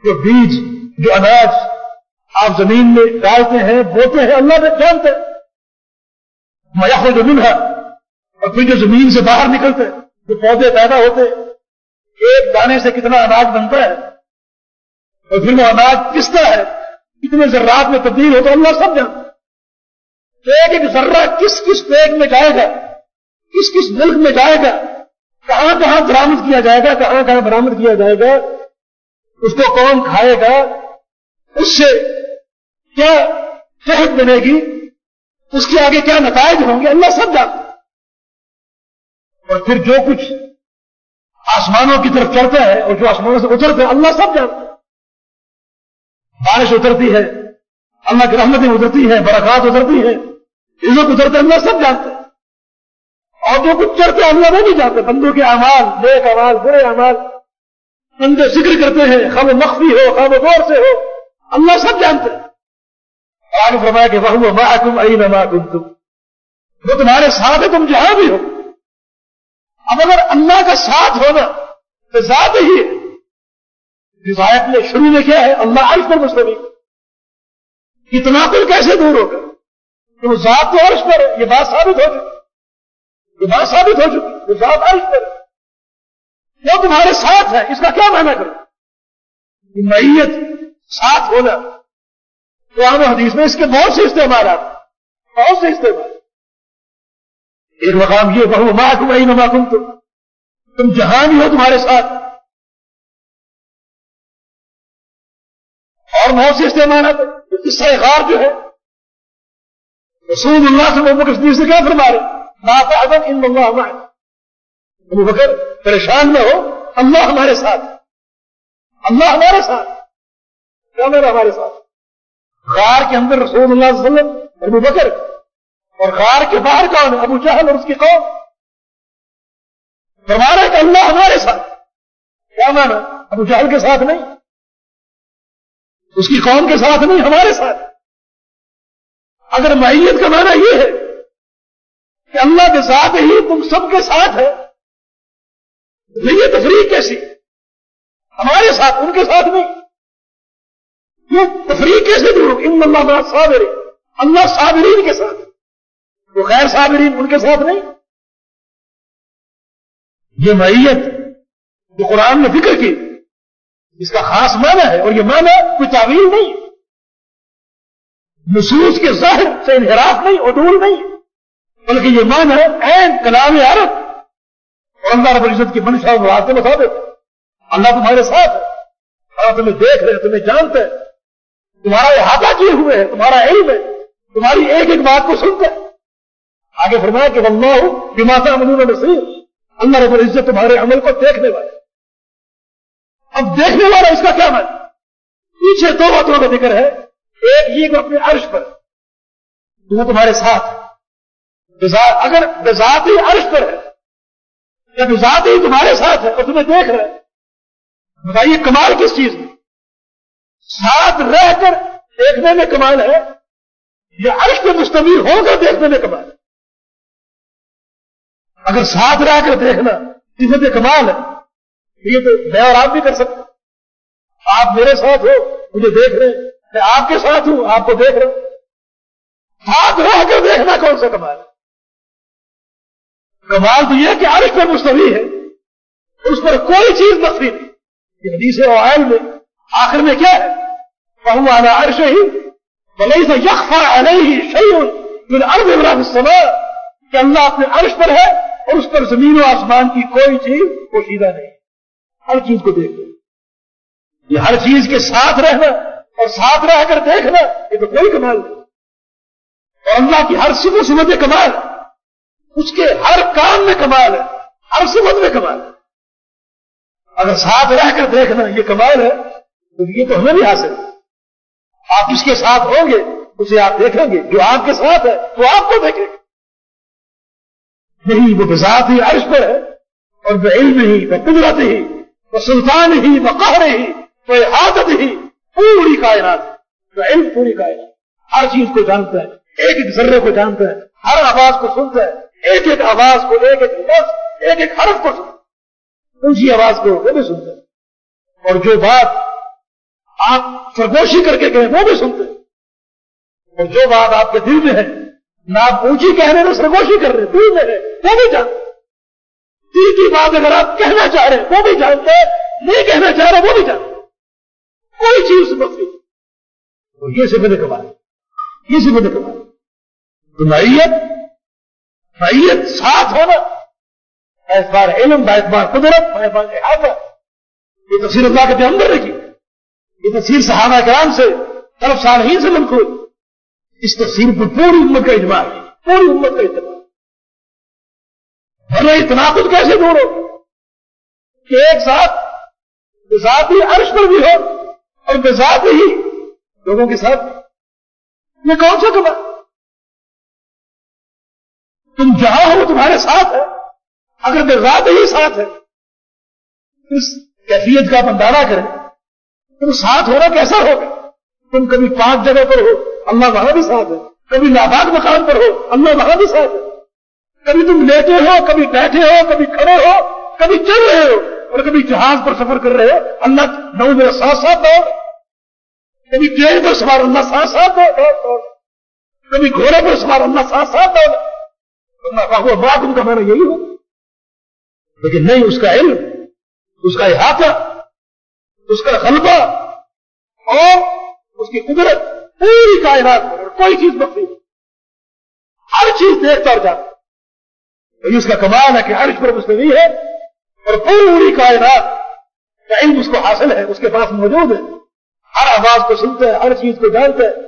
Speaker 1: جو بیج، جو اناج آپ زمین میں ڈالتے ہیں، بوتے ہیں، اللہ نے جانتے ہیں میں زمین ہے اور پھر جو زمین سے باہر نکلتے، جو پودے پیدا ہوتے ہیں ایک دانے سے کتنا اناج بنتا ہے اور پھر وہ اناج پستا ہے؟ کتنے ذرات میں تبدیل ہو تو اللہ سب جانتا ایک ایک ذرہ کس کس پیٹ میں جائے گا؟ کس کس ملک میں جائے گا؟ کہاں کہاں برامد کیا جائے گا؟ کہاں کہاں برامد کیا جائے گا؟ اس کو کون کھائے گا؟ اس سے کیا صحت بنے گی؟ اس کے آگے کیا نتائج ہوں گے؟ اللہ سب جانتا اور پھر جو کچھ آسمانوں کی طرف چڑھتا ہے اور جو آسمانوں سے اترتا ہے، اللہ سب جانتا ہے۔ بارش اترتی ہے، اللہ کی رحمتیں اترتی ہیں، برکات اترتی ہیں، عزت اترتے اللہ سب جانتے ہیں اور جو کچھ چڑھتے اللہ وہ نہیں جانتے بندوں کے اعمال، نیک اعمال، برے اعمال۔ بندے ذکر کرتے ہیں خب مخفی ہو خب غور سے ہو، اللہ سب جانتے ہیں آگے فرمایا کہ وہ تم وہ تمہارے ساتھ ہے، تم جہاں بھی ہو۔ اب اگر اللہ کا ساتھ ہونا تو ذات ہی ہے آیت نے شروع میں کیا ہے؟ اللہ عرش پر مستوی۔ اتنا پھر کیسے دور ہوگا؟ کہ وہ ذات تو عرش پر ہے، یہ بات ثابت ہو چکی۔ یہ بات ثابت ہو چکی، وہ ذات عرش پر ہے۔ وہ تمہارے ساتھ ہے، اس کا کیا معنی کرو میت ساتھ ہونا۔ قرآن حدیث میں اس کے بہت سے استعمال آتے بہت سے استعمال۔ ایک مقام یہ بہو ماں تم وہی نما تم تم تم جہاں بھی ہو تمہارے ساتھ۔ اور بہت سے استعمالات قصہ غار جو ہے، رسول اللہ سے محمد کشمیر سے کیا فرما رہے نا ان اللہ ہمارے ابو بکر پریشان نہ ہو، اللہ ہمارے ساتھ۔ اللہ ہمارے ساتھ۔ کیا میرا ہمارے ساتھ؟ غار کے اندر رسول اللہ صلی اللہ علیہ وسلم، ابو بکر اور غار کے باہر کون ہے؟ ابو چاہل اور اس کی قوم۔ فرما کہ اللہ ہمارے ساتھ۔ کیا مانا؟ ابو چاہل کے ساتھ نہیں۔ اس کی قوم کے ساتھ نہیں، ہمارے ساتھ۔ اگر معیت کا معنی یہ ہے کہ اللہ کے ساتھ ہی تم سب کے ساتھ ہے یہ تفریح کیسی؟ ہمارے ساتھ، ان کے ساتھ نہیں۔ یہ تفریح کیسے دور؟ ان اللہ صابری اللہ صابرین کے ساتھ۔ وہ غیر صابرین ان کے ساتھ نہیں۔ یہ معیت جو قرآن نے فکر کی، اس کا خاص معنی ہے اور یہ معنی کوئی تعویل نہیں۔ نصوص کے ظاہر سے انحراف نہیں، عدول نہیں۔ بلکہ یہ معنی ہے این کلام عرب۔ اور اللہ رب العزت کی منشا اور مراد کے مطابق اللہ تمہارے ساتھ ہے۔ اللہ تمہیں دیکھ رہے، تمہیں جانتے۔ تمہارا احاطہ کیے ہوئے ہیں تمہارا علم ہے۔ تمہاری ایک ایک بات کو سنتے۔ ہیں آگے فرمایا کہ اللہ ہوں بماتا امن نصیر اللہ رب العزت تمہارے عمل کو دیکھنے والے اب دیکھنے والا اس کا کیا مت پیچھے دو باتوں کا ذکر ہے۔ ایک یہ کہ اپنے عرش پر وہ تمہارے ساتھ اگر بذات ہی عرش پر ہے جب ذات ہی تمہارے ساتھ ہے اور تمہیں دیکھ رہے بتائیے کمال کس چیز میں؟ ساتھ رہ کر دیکھنے میں کمال ہے یا عرش پہ مستمل ہو کر دیکھنے میں کمال ہے؟ اگر ساتھ رہ کر دیکھنا صفت کمال ہے، یہ تو میں اور آپ بھی کر سکتے آپ میرے ساتھ ہو، مجھے دیکھ رہے ہیں۔ میں آپ کے ساتھ ہوں، آپ کو دیکھ رہا ہوں۔ ساتھ رہ کر دیکھنا کون سا کمال ہے؟ کمال تو یہ کہ عرش پر مستوی ہے۔ اس پر کوئی چیز نفری نہیں۔ یہ حدیث اوائل میں۔ آخر میں کیا ہے؟ بہو والا عرش ہی بلے سے یکفا علیہ ہی شعیل پھر ارد عمران کہ اللہ اپنے عرش پر ہے اور اس پر زمین و آسمان کی کوئی چیز پوشیدہ نہیں۔ ہر چیز کو دیکھ یہ ہر چیز کے ساتھ رہنا اور ساتھ رہ کر دیکھنا، یہ تو کوئی کمال نہیں۔ اور اللہ کی ہر صبح صبح کمال اس کے ہر کام میں کمال ہے۔ ہر سمت میں کمال ہے۔ اگر ساتھ رہ کر دیکھنا یہ کمال ہے، تو یہ تو ہمیں بھی حاصل ہے۔ آپ جس کے ساتھ ہوں گے، اسے آپ دیکھیں گے۔ جو آپ کے ساتھ ہے، وہ آپ کو دیکھیں گے نہیں وہ بذات ہی عرش پر ہے، اور وہ علم ہی، وہ قدرت ہی، وہ سلطان ہی، وہ قہر ہی، وہ عادت ہی، پوری کائنات ہے وہ علم پوری کائنات۔ ہر چیز کو جانتا ہے، ایک ایک ذرے کو جانتا ہے، ہر آواز کو سنتا ہے، ایک ایک آواز کو، ایک ایک لفظ، ایک ایک حرف کو سنتے اونچی آواز کو وہ بھی سنتے اور جو بات آپ سرگوشی کر کے گئے وہ بھی سنتے اور جو بات آپ کے دل میں ہے، نہ آپ اونچی کہنے میں سرگوشی کر رہے، دل میں ہے وہ بھی جانتے دل کی بات اگر آپ کہنا چاہ رہے ہیں، وہ بھی جانتے نہیں کہنا چاہ رہے، وہ بھی جانتے کوئی چیز نہیں۔ اور یہ سمجھ کمال یہ سمجھ کمال تمہاریت معیت ساتھ ہونا اعتبار علم با اعتبار قدرت با اعتبار احاطہ یہ تفسیر اللہ کے پیغمبر رکھی یہ تفسیر صحابہ کرام سے، طرف صالحین سے منقول۔ اس تفسیر پر پوری امت کا اجماع ہے۔ پوری امت کا اجماع۔ ورنہ تناقض کیسے دور ہو؟ کہ ایک ساتھ بذاتی عرش پر بھی ہو اور بذات ہی لوگوں کے ساتھ۔ یہ کون سا کما تم جہاں ہو تمہارے ساتھ ہے۔ اگر بے ذات ہی ساتھ ہے، اس کیفیت کا بندارا کرے تم ساتھ ہونا کیسا ہوگا؟ تم کبھی پانچ جگہ پر ہو، اللہ وہاں بھی ساتھ ہے۔ کبھی ناباغ مکان پر ہو، اللہ وہاں بھی ساتھ ہے۔ کبھی تم لیٹے ہو، کبھی بیٹھے ہو، کبھی کھڑے ہو، کبھی چل رہے ہو اور کبھی جہاز پر سفر کر رہے ہو۔ اللہ نو میرا ساتھ ساتھ دو کبھی ٹرین پر سوار اللہ ساتھ ساتھ دو کبھی گھوڑے پر سوار اللہ ساتھ ساتھ دو بات ان کا مانا یہی ہو۔ لیکن نہیں، اس کا علم، اس کا احاطہ، اس کا غلبہ اور اس کی قدرت پوری کائنات کوئی چیز بکتی ہر چیز دیکھتا اور جاتا اس کا کمال ہے کہ عرش پر مستوی ہے اور پوری کائنات کا علم اس کو حاصل ہے، اس کے پاس موجود ہے۔ ہر آواز کو سنتے ہیں ہر چیز کو جانتے ہیں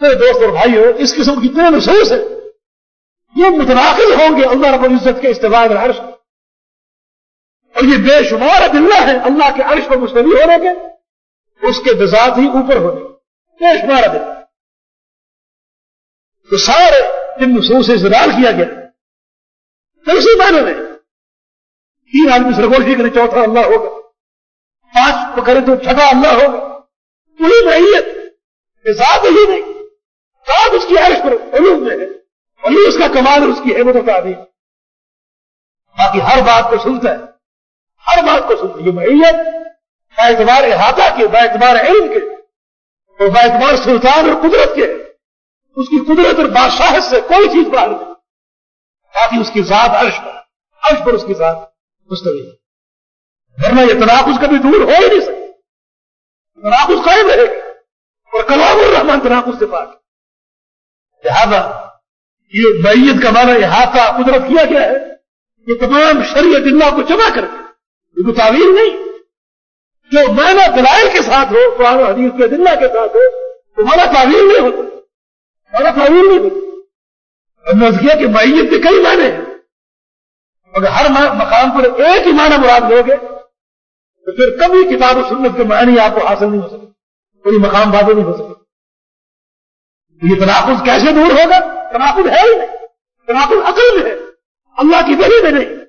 Speaker 1: میرے دوست اور بھائی ہو اس قسم کی اتنے محسوس ہے یہ متناقض ہوں گے اللہ رب العزت کے استعمال عرش اور یہ بے شمار دلہ ہے اللہ کے عرش پر مستوی ہونے کے، اس کے بذات ہی اوپر ہونے۔ بے شمار دل تو سارے جن محسوس سے اظہار کیا گیا۔ تو اسی معنی میں۔ تین آدمی سرگوشی جی کرے چوتھا اللہ ہوگا۔ پانچ پکڑے تو چھٹا اللہ ہوگا۔ پوری معیت ذات ہی نہیں۔ ساتھ اس کی عرش پر علوم میں ہے اور اس کا کمال اور اس کی حمت و تعلیم باقی ہر بات کو سنتا ہے۔ ہر بات کو سنتے یہ معیت اعتبار احاطہ کے اعتبار علم کے، اور اعتبار سلطان اور قدرت کے۔ اس کی قدرت اور بادشاہت سے کوئی چیز باہر نہیں۔ تاکہ اس کی ذات عرش پر عرش پر اس کی ذات مستوی ورنہ یہ تناقض کبھی دور ہو ہی نہیں سکتا۔ تناقض قائم رہے۔ گا اور کلام الرحمان تناقض سے پاک لہذا یہ میت کا معنی احاطہ قدرت کیا گیا ہے یہ تمام شریعت اللہ کو جمع کر کے یہ کوئی تعویل نہیں۔ جو مانا دلائل کے ساتھ ہو، قرآن و حدیث کے دلہ کے ساتھ ہو تو مانا تعویل نہیں ہوتا۔ مانا تعویل نہیں ہوتا۔ اور نزکیہ کہ معیت کے کئی معنی ہیں۔ ہر مقام پر ایک ہی معنی مراد لوگے تو پھر کبھی کتاب و سنت کے معنی آپ کو حاصل نہیں ہو سکے کوئی مقام بازو نہیں ہو سکے یہ تناقض کیسے دور ہوگا؟ تناقض ہے ہی نہیں۔ تناقض عقل میں ہے۔ اللہ کی دلی میں نہیں۔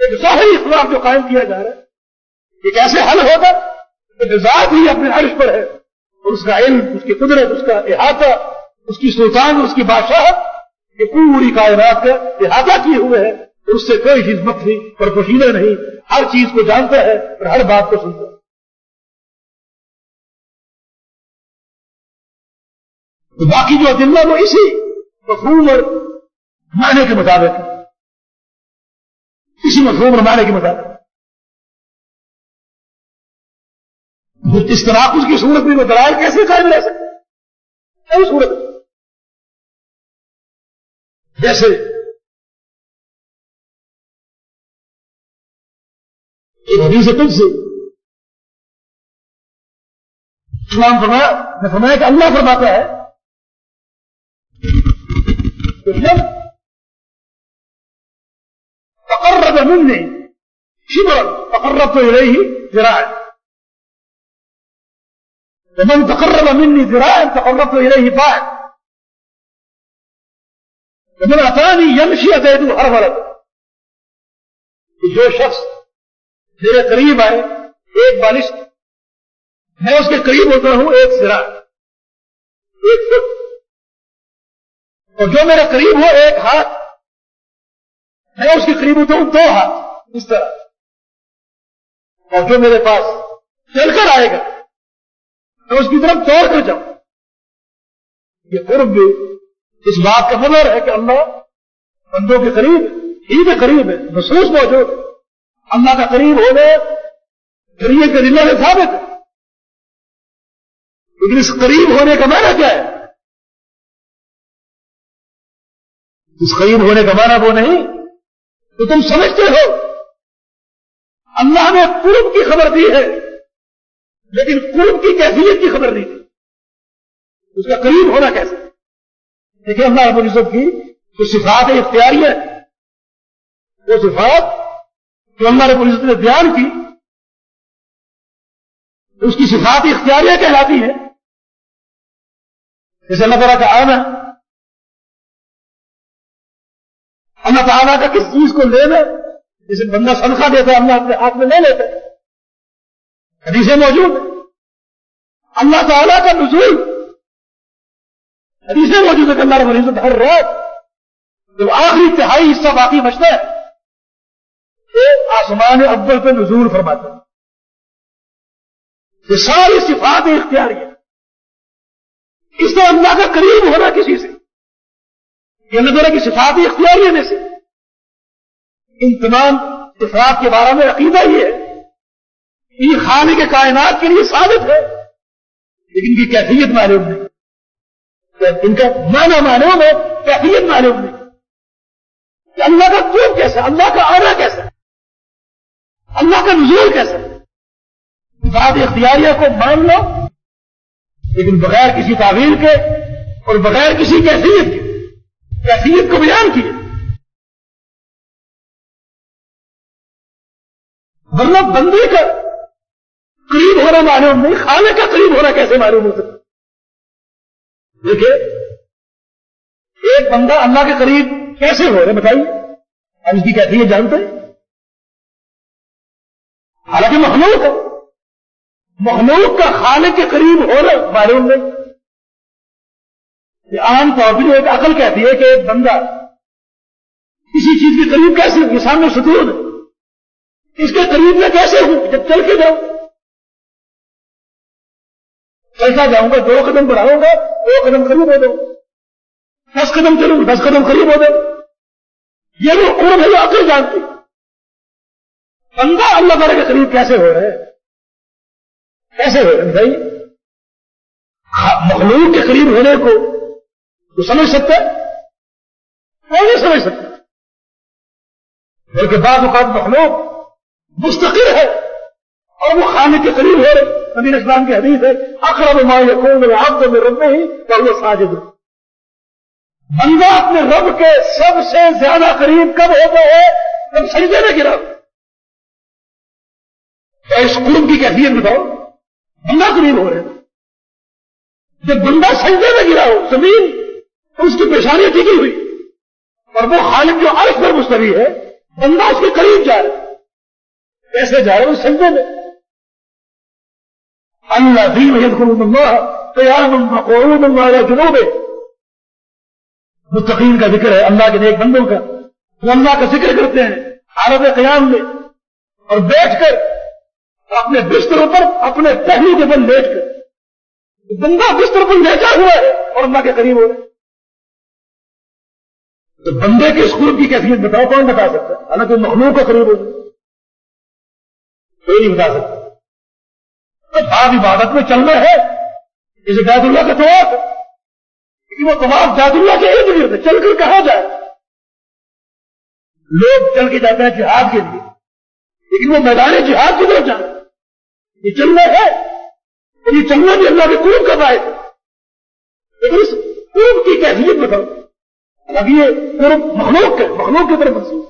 Speaker 1: ایک ظاہری اخلاق جو قائم کیا جا رہا ہے، یہ کیسے حل ہوگا؟ کہ ذات ہی اپنے عرش پر ہے۔ اور اس کا علم، اس کی قدرت، اس کا احاطہ، اس کی سلطان، اس کی بادشاہ یہ پوری کائنات کا احاطہ کیے ہوئے ہے، اس سے کوئی چیز مکھی اور پوشیدہ نہیں، ہر چیز کو جانتا ہے اور ہر بات کو سنتا ہے۔ تو باقی جو دلہ وہ اسی مفہوم اور معنی کے مطابق اسی مفہوم رمانے کے مطابق۔ اس طرح اس کی صورت میں وہ دلائل کیسے قائم رہ سکتے صورت؟ جیسے ایک حدیث تجھ سے۔ اسلام فرمایا میں فرمایا کہ اللہ فرماتا ہے کہ جب تقرب مني شبرا تقربت إليه ذراعا۔ ومن تقرب مني ذراعا تقربت إليه باعا ومن أتاني يمشي أتيته هرولة جو شخص میرے قریب آئے، ایک بالش میں اس کے قریب ہوتا ہوں، ایک سرا ایک فٹ اور جو میرے قریب ہو، ایک ہاتھ۔ میں اس کے قریب ہوتا ہوں، دو ہاتھ۔ اس طرح۔ اور جو میرے پاس چل کر آئے گا، میں اس کی طرف توڑ کر جاؤں۔ یہ قرب بھی اس بات کا مدر ہے کہ اللہ بندوں کے قریب ہی کے قریب ہے محسوس موجود۔ اللہ کا قریب ہونے ذریعے کے دلہ میں ثابت ہے۔ لیکن اس قریب ہونے کا معنی کیا ہے؟ اس قریب ہونے کا معنی وہ نہیں تو تم سمجھتے ہو۔ اللہ نے قرب کی خبر دی ہے، لیکن قرب کی کیفیت کی خبر نہیں۔ دی اس کا قریب ہونا کیسے؟ دیکھیں اللہ رب العزت کی جو صفات اختیاری ہے، وہ صفات جو اللہ رب العزت نے بیان کی، اس کی صفات اختیاریاں کہلاتی ہے جیسے اللہ تعالیٰ کا آنا، اللہ تعالیٰ کا کس چیز کو لینا جسے بندہ صدقہ دیتا ہے اللہ اپنے ہاتھ میں لے لیتا ہے حدیثیں موجود ہیں۔ اللہ تعالیٰ کا نزول حدیثیں موجود ہے اللہ رب العزت ہر رات جب آخری تہائی حصہ باقی بچتا ہے تو آسمان اول پہ نزول فرماتے ہیں یہ ساری صفات اختیاری ہے اس سے اللہ کا قریب ہونا کسی سے، یہ نظر کی صفاتی اختیاری میں سے۔ ان تمام صفات کے بارے میں عقیدہ یہ ہے یہ خانے کے کائنات کے لیے ثابت ہے، لیکن کی کیفیت معلوم نہیں۔ ان کا معنی معلوم ہے کیفیت معلوم نہیں۔ کہ اللہ کا کیوں کیسا، اللہ کا آنا کیسا، اللہ کا نزول کیسا۔ بات اختیاریہ کو مان لو، لیکن بغیر کسی تعویل کے اور بغیر کسی کیفیت کے کیفیت کو بیان کیے۔ ورنہ بندے کا قریب ہونا معلوم نہیں خانے کا قریب ہونا کیسے معلوم ہو سکتا؟ دیکھیے، ایک بندہ اللہ کے قریب کیسے ہو رہے بتائیے؟ اب اس کی کیفیت جانتے ہیں؟ حالانکہ مخلوق ہے۔ مخلوق کا خالق کے قریب ہو رہا معلوم نہیں۔ عام طور پر ایک عقل کہتی ہے کہ ایک بندہ کسی چیز کے قریب کیسے، یہ سامنے ستون ہے۔ اس کے قریب میں کیسے ہوں؟ جب چل کے جاؤں۔ چلتا جاؤں گا، دو قدم بڑھاؤں گا، دو قدم قریب ہو جاؤں دس قدم چلوں، دس قدم قریب ہو جاؤں یہ وہ قرب ہے جو عقل جانتی۔ بندہ اللہ تعالیٰ کے قریب کیسے ہو رہے؟ کیسے ہو رہے؟ بھائی مخلوق کے قریب ہونے کو تو سمجھ سکتا ہے وہ نہیں سمجھ سکتا۔ بلکہ بعض اوقات مخلوق مستقل ہے اور وہ خانے کے قریب ہو رہے۔ نبی اسلام کی حدیث ہے، اقرب ما یکون العبد من ربه فهو ساجد بندہ اپنے رب کے سب سے زیادہ قریب کب ہوتا ہے؟ جب سجدے میں گرا۔ اس قرب کی کیفیت بتاؤ، بندہ قریب ہو رہے جب بندہ سجدے میں گرا ہو، زمین تو اس کی پیشانی ٹکی ہوئی، اور وہ خالق جو عرش پر مستوی ہے، بندہ اس کے قریب جا رہا کیسے جا رہے اس سجدے میں۔ اللہ بھی اللہ قیام قعود اللہ جنوب مستقیم کا ذکر ہے، اللہ کے نیک بندوں کا وہ اللہ کا ذکر کرتے ہیں حالت قیام میں، اور بیٹھ کر اپنے بستروں پر، اپنے پہلو کے بل لیٹ کر بندہ بستر پر لیٹا ہوا ہے، اور اللہ کے قریب ہو رہے تو بندے کے اسکول کی کیفیت بتاؤ، کون بتا سکتا ہے؟ حالانکہ مخلوق کا قریب ہو کوئی نہیں بتا سکتا۔ تو عبادت میں چلنا ہے۔ جیسے بیت اللہ کا طواف کہ وہ تمام بیت اللہ کے ارد گرد چل کر کہاں جائے؟ لوگ چل کے جاتے ہیں جہاد کے لیے۔ لیکن وہ میدان جہاد کی طرف جائیں یہ چلنا ہے۔ یہ چلنا بھی اللہ کے قرب کا باعث لیکن اس قرب کی کیفیت بتاؤ۔ اب یہ قرب مخلوق ہے۔ مخلوق کی طرف محسوس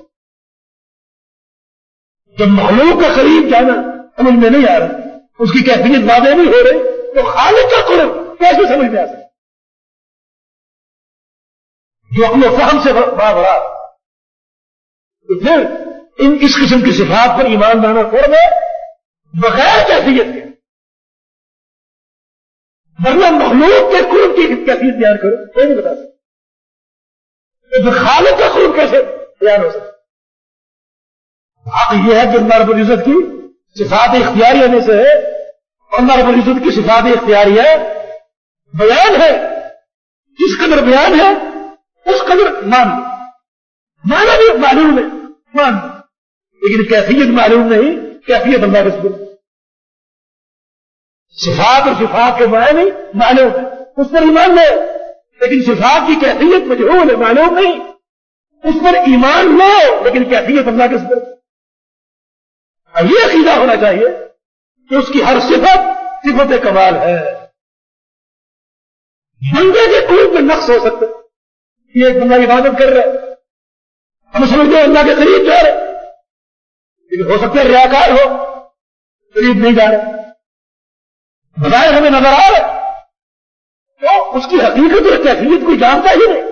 Speaker 1: جب مخلوق کا قریب جانا سمجھ میں نہیں آ رہا۔ اس کی کیفیت واضح نہیں ہو رہے تو خالق کا قرب کیسے سمجھ میں آ سکتا؟ جو اپنے فہم سے بڑا بڑا تو پھر ان اس قسم کی صفات پر ایمان لانا کر میں بغیر کیفیت کے۔ ورنہ مخلوق کے قرب کی کیفیت بیان کرو، کوئی نہیں بتا سکتا۔ تو خالق کا قرب کیسے بیان ہو سکتا؟ اب یہ ہے کہ اللہ رب العزت کی صفات اختیاری ہونے سے اللہ رب العزت کی صفات اختیاری ہے، بیان ہے، جس قدر بیان ہے، اس قدر مان۔ مانا بھی معلوم ہے، مان۔ لیکن کیفیت معلوم نہیں، کیفیت اللہ رسول صفات اور صفات کے معنی معلوم ہے، اس پر ایمان لے لیکن صفات کی کیفیت مجہول ہے، معلوم نہیں۔ اس پر ایمان لو لیکن کیفیت اللہ کے سبر یہ عقیدہ ہونا چاہیے کہ اس کی ہر صفت صفت کمال ہے۔ بندے کے قلوب میں نقص ہو سکتے یہ ایک بندہ عبادت کر رہا ہے۔ ہم سمجھتے ہیں اللہ کے قریب جا رہے لیکن ہو سکتا ہے ریاکار ہو، قریب نہیں جا رہے۔ بظاہر ہمیں نظر آ رہے تو اس کی حقیقت اور کیفیت کو جانتا ہی نہیں۔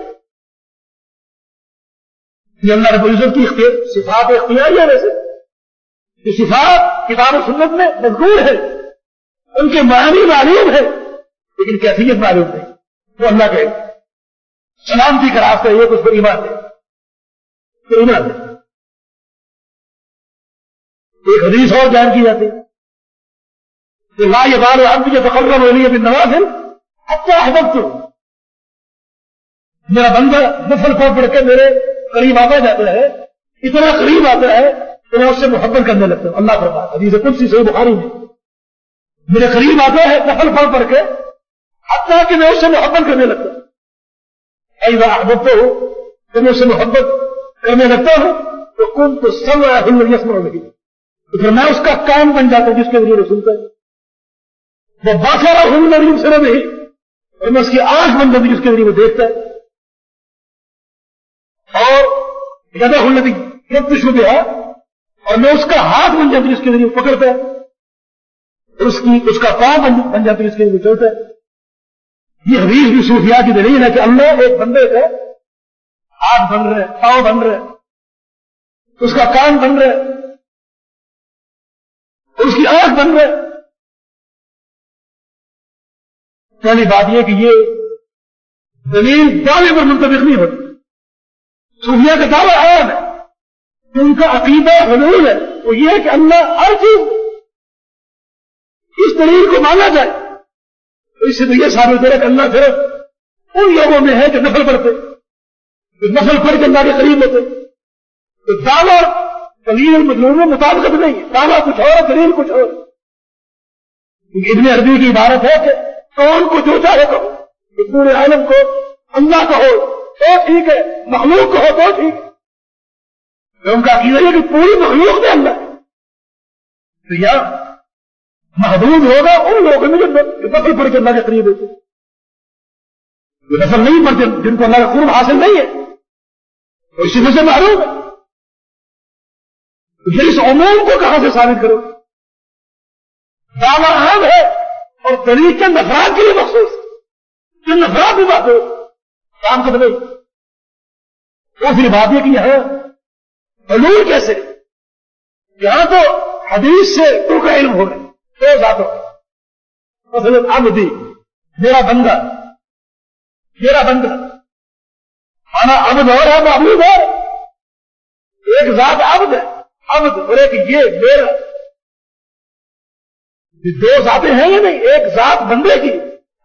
Speaker 1: یہ اللہ رب العزت کی صفات اختیاری ہے ویسے۔ یہ صفات کتاب و سنت میں مذکور ہے ان کے معنی معلوم ہے لیکن کیفیت معلوم نہیں۔ وہ اللہ کے سلامتی کا راستہ یہ کہ اس پر ایمان دے۔ تو ایمان دے۔ ایک حدیث اور بیان کی جاتی۔ کہ لا یہ بال اب مجھے تقرر ہو رہی ہے نواز ہے اچھا حدب میرا بندہ نفل کو پڑھ کے میرے قریب آتا جاتا ہے، اتنا قریب آتا ہے تو میں اس سے محبت کرنے لگتا ہوں اللہ پر حدیث کچھ سی صحیح بخاری میں۔ میرے قریب آتا ہے نفل پڑھ پڑھ کے، حتیٰ کہ میں اس سے محبت کرنے لگتا ہوں۔ احبت ہوں تو میں اس سے محبت کرنے لگتا ہوں تو کن تو سب یسم لگی تو پھر میں اس کا کام بن جاتا ہوں جس کے ذریعے سنتا ہے وہ باقاعدہ ہوں لگی سر نہیں اور میں اس کی آنکھ بن جاتی جس کے ذریعے وہ دیکھتا ہے۔ اور زیادہ ہونے لگی جب شو گیا اور میں اس کا ہاتھ بن جاتی جس کے ذریعے پکڑتا ہے۔ اس کی، اس کا پاؤں بن جاتی جس کے ذریعے چلتا ہے۔ یہ حدیث بھی صوفیاء کی دلیل ہے کہ اللہ ایک بندے کا ہاتھ بن رہے پاؤں بن رہے اس کا کام بن رہے اس کی آنکھ بن رہے پہلی یعنی بات یہ کہ یہ دلیل دعوے پر منتبق نہیں ہوتی۔ صوفیاء کا دعویٰ عام ہے۔ کہ ان کا عقیدہ حلول ہے وہ یہ ہے کہ اللہ ہر چیز اس دلیل کو مانا جائے۔ تو اس سے تو یہ ثابت ہے کہ اللہ صرف ان لوگوں میں ہے کہ نفل پڑھتے جو نفل پڑھ کے اللہ کے قریب ہوتے۔ تو دعویٰ دلیل مطلوب میں مطابقت نہیں ہے۔ دعویٰ کچھ اور دلیل کچھ اور۔ ابن عربی کی عبارت ہے کہ کون کو جو چاہے کہو پورے عالم کو اللہ کہو تو ٹھیک ہے، مخلوق کہو تو ٹھیک ہے۔ ان کا عقیدہ یہ کہ پوری مخلوق میں اللہ۔ تو یا محدود ہوگا ان لوگوں میں جو نفل پڑھ کے اللہ کے قریب ہوتے جو نفل نہیں پڑھتے، جن کو اللہ کا قرب حاصل نہیں ہے تو اسی میں سے معلوم ہے تو پھر اس عموم کو کہاں سے ثابت کرو؟ دعوی عام ہے اور دلیل چند افراد کے لیے مخصوص۔ چند افراد بھی بات ہو، کام کر نہیں۔ دوسری بات یہ کہ یہاں حلول کیسے؟ یہاں تو حدیث سے تو کا علم ہو رہا ہے۔ دو ذاتوں۔ مثلا عبدی، میرا بندہ۔ میرا بندہ۔ مانا عبد اور ہے معبود اور ایک ذات عبد ہے۔ عبد اور ایک یہ میرا۔ دو ذاتیں ہیں یا نہیں؟ ایک ذات بندے کی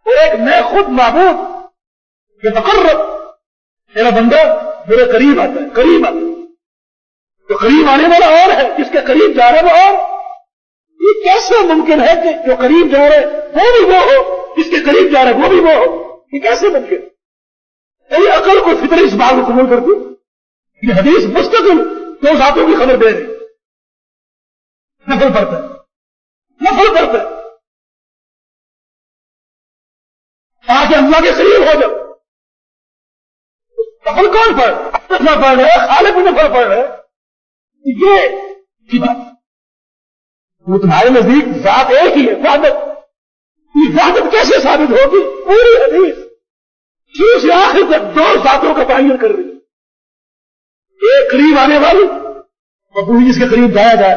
Speaker 1: اور ایک میں خود معبود۔ یہ تقرب۔ میرا بندہ میرے قریب آتا ہے، قریب آتا ہے۔ تو قریب آنے والا اور ہے، جس کے قریب جا رہے وہ اور۔ یہ کیسے ممکن ہے کہ جو قریب جا رہے وہ بھی وہ ہو، جس کے قریب جا رہے وہ بھی وہ ہو؟ یہ کیسے ممکن؟ ہے عقل کو فطر اس بات کو قبول کرتی یہ حدیث مستقل دو ذاتوں کی خبر دے رہی نفل پڑتا ہے۔ نفل پڑتا ہے۔ تاکہ اللہ کے قریب ہو جاؤ۔ نفل کون پڑھ نفل پڑھ رہے خالق بھی نفل پڑھ رہے یہ وہ تمہارے نزدیک ذات ایک ہی ہے، وحدت۔ یہ وحدت کیسے ثابت ہوگی؟ پوری حدیث۔ شروع سے آخر تک دو ذاتوں کا تعین کر رہی ایک قریب آنے والی اور پوری جس کے قریب جایا جائے۔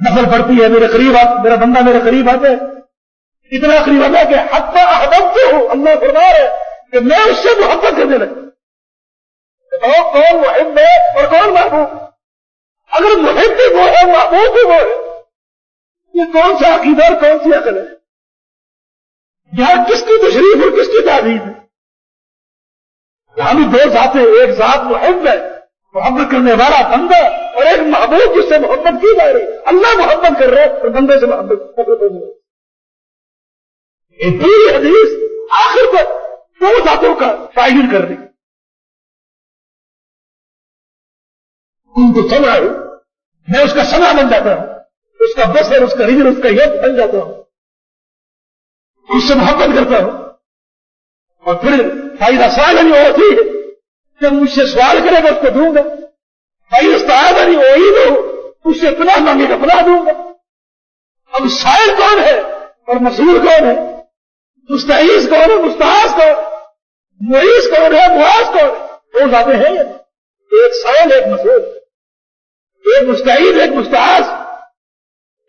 Speaker 1: نفل پڑتی ہے، میرے قریب آ، میرا بندہ میرے قریب آتے اتنا قریب آتا ہے کہ حتیٰ احبت سے ہوں اللہ فرما ہے کہ میں اس سے محبت کرنے لگتا کون محب ہے اور کون محبوب؟ اگر محب بھی وہ ہے، محبوب بھی وہ ہے، یہ کون سا عقیدہ اور کون سی عقل ہے؟ یہاں کس کی تشریف اور کس کی تعلیم ہے؟ یہاں بھی دو ذاتیں، ایک ذات محب ہے، محبت کرنے والا بندہ اور ایک محبوب جس سے محبت کی جا رہی اللہ محبت کر رہے اور بندے سے محبت یہ پوری حدیث آخر پر دو ذاتوں کا تعین کر رہی ان کو سمجھا میں اس کا سما بن جاتا ہوں، اس کا بسر اس کا ریجن، اس کا یت بن جاتا ہوں۔ اس سے محبت کرتا ہوں۔ اور پھر فائدہ سوال نہیں ہوتی ہے، جب مجھ سے سوال کرے گا اس کو دوں گا۔ بھائی استعداد نہیں وہی دو اس سے پناہ مانگے گا، پناہ دوں گا۔ اب سائل کون ہے؟ اور مسور کون ہے؟ مستعیز کون ہے؟ مستحص کون معیز کون ہے؟ معاذ کون ہے؟ وہ زیادہ ہیں۔ ایک سائل، ایک مسور ایک مستعید ایک مستحص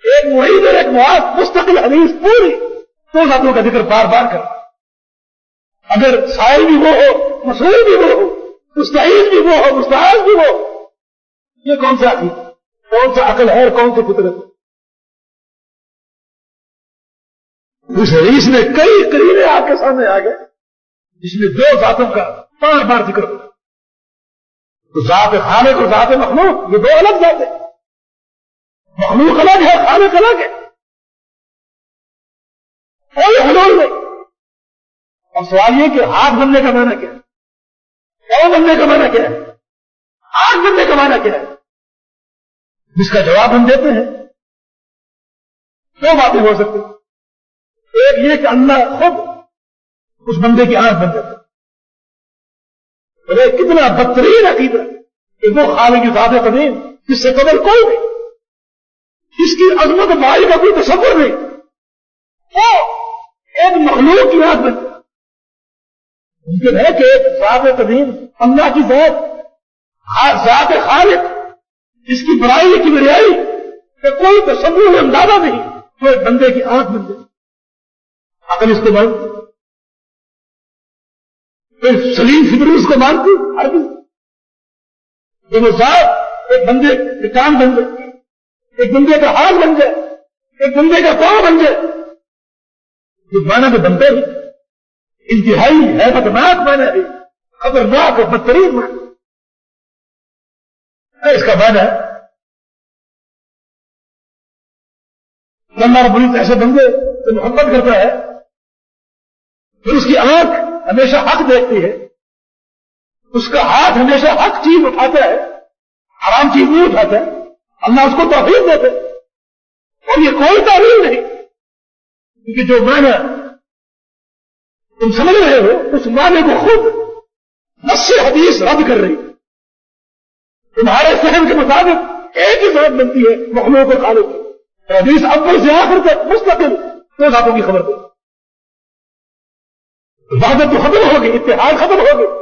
Speaker 1: ایک معید اور ایک معاذ مستقل حدیث پوری دو ذاتوں کا ذکر بار بار کر اگر سائل بھی وہ ہو مسور بھی وہ ہو مستعید بھی وہ ہو مستحص بھی وہ یہ کون سا تھی کون سا عقل ہے اور کون سی فطرت؟ اس حدیث میں کئی کرینے آپ کے سامنے آ گئے، جس میں دو ذاتوں کا بار بار ذکر ہو۔ تو ذات خالق اور ذات مخلوق، یہ دو الگ ذات ہیں۔ مخلوق الگ ہے، خالق الگ ہے۔ اب سوال یہ کہ ہاتھ بننے کا معنی کیا ہے؟ پاؤں بننے کا معنی کیا ہے؟ آگ بننے کا معنی کیا ہے؟ جس کا جواب ہم دیتے ہیں۔ دو باتیں ہو سکتی۔ ایک یہ کہ اللہ خود اس بندے کی آنکھ بن جاتا اور کتنا بدترین عقیدہ کہ وہ خالق کی ذات قدیم جس سے قبل کوئی نہیں۔ اس کی عظمت مائی کا کوئی تصور نہیں۔ وہ ایک مخلوق کی آنکھ بن ممکن ہے کہ ایک ذات قدیم اللہ کی ذات ذات خالق جس کی برائی کی بریائی کہ کوئی تصور اندازہ نہیں تو ایک بندے کی آنکھ بن جائے۔ عقل اس کو مانتی پھر سلیم فکر اس کو مانتی عربی۔ جب وہ صاحب ایک بندے کے کام بن جائے ایک بندے کا ہاتھ بن جائے ایک بندے کا پاؤں بن جائے جو مانا تو بنتے ہی انتہائی ہے خطرناک مانا ہے، خطرناک اور بدترین مانا اس کا مانا ہے، اللہ رب العزت ایسے بندے تو محبت کرتا ہے پھر اس کی آنکھ ہمیشہ حق دیکھتی ہے، اس کا ہاتھ ہمیشہ حق چیز اٹھاتا ہے آرام چیز نہیں اٹھاتا ہے اللہ اس کو توفیق دیتے اور یہ کوئی تعلیم نہیں۔ کیونکہ جو معنی تم سمجھ رہے ہو، اس معنی کو خود نس حدیث رد کر رہی تمہارے فہم کے مطابق ایک ہی ضرورت بنتی ہے، مخلوق کو خالق۔ کی حدیث اول سے آخر تک مستقل، دو ذاتوں کی خبر دے عبادت تو ختم ہوگی، اتحاد ختم ہوگی۔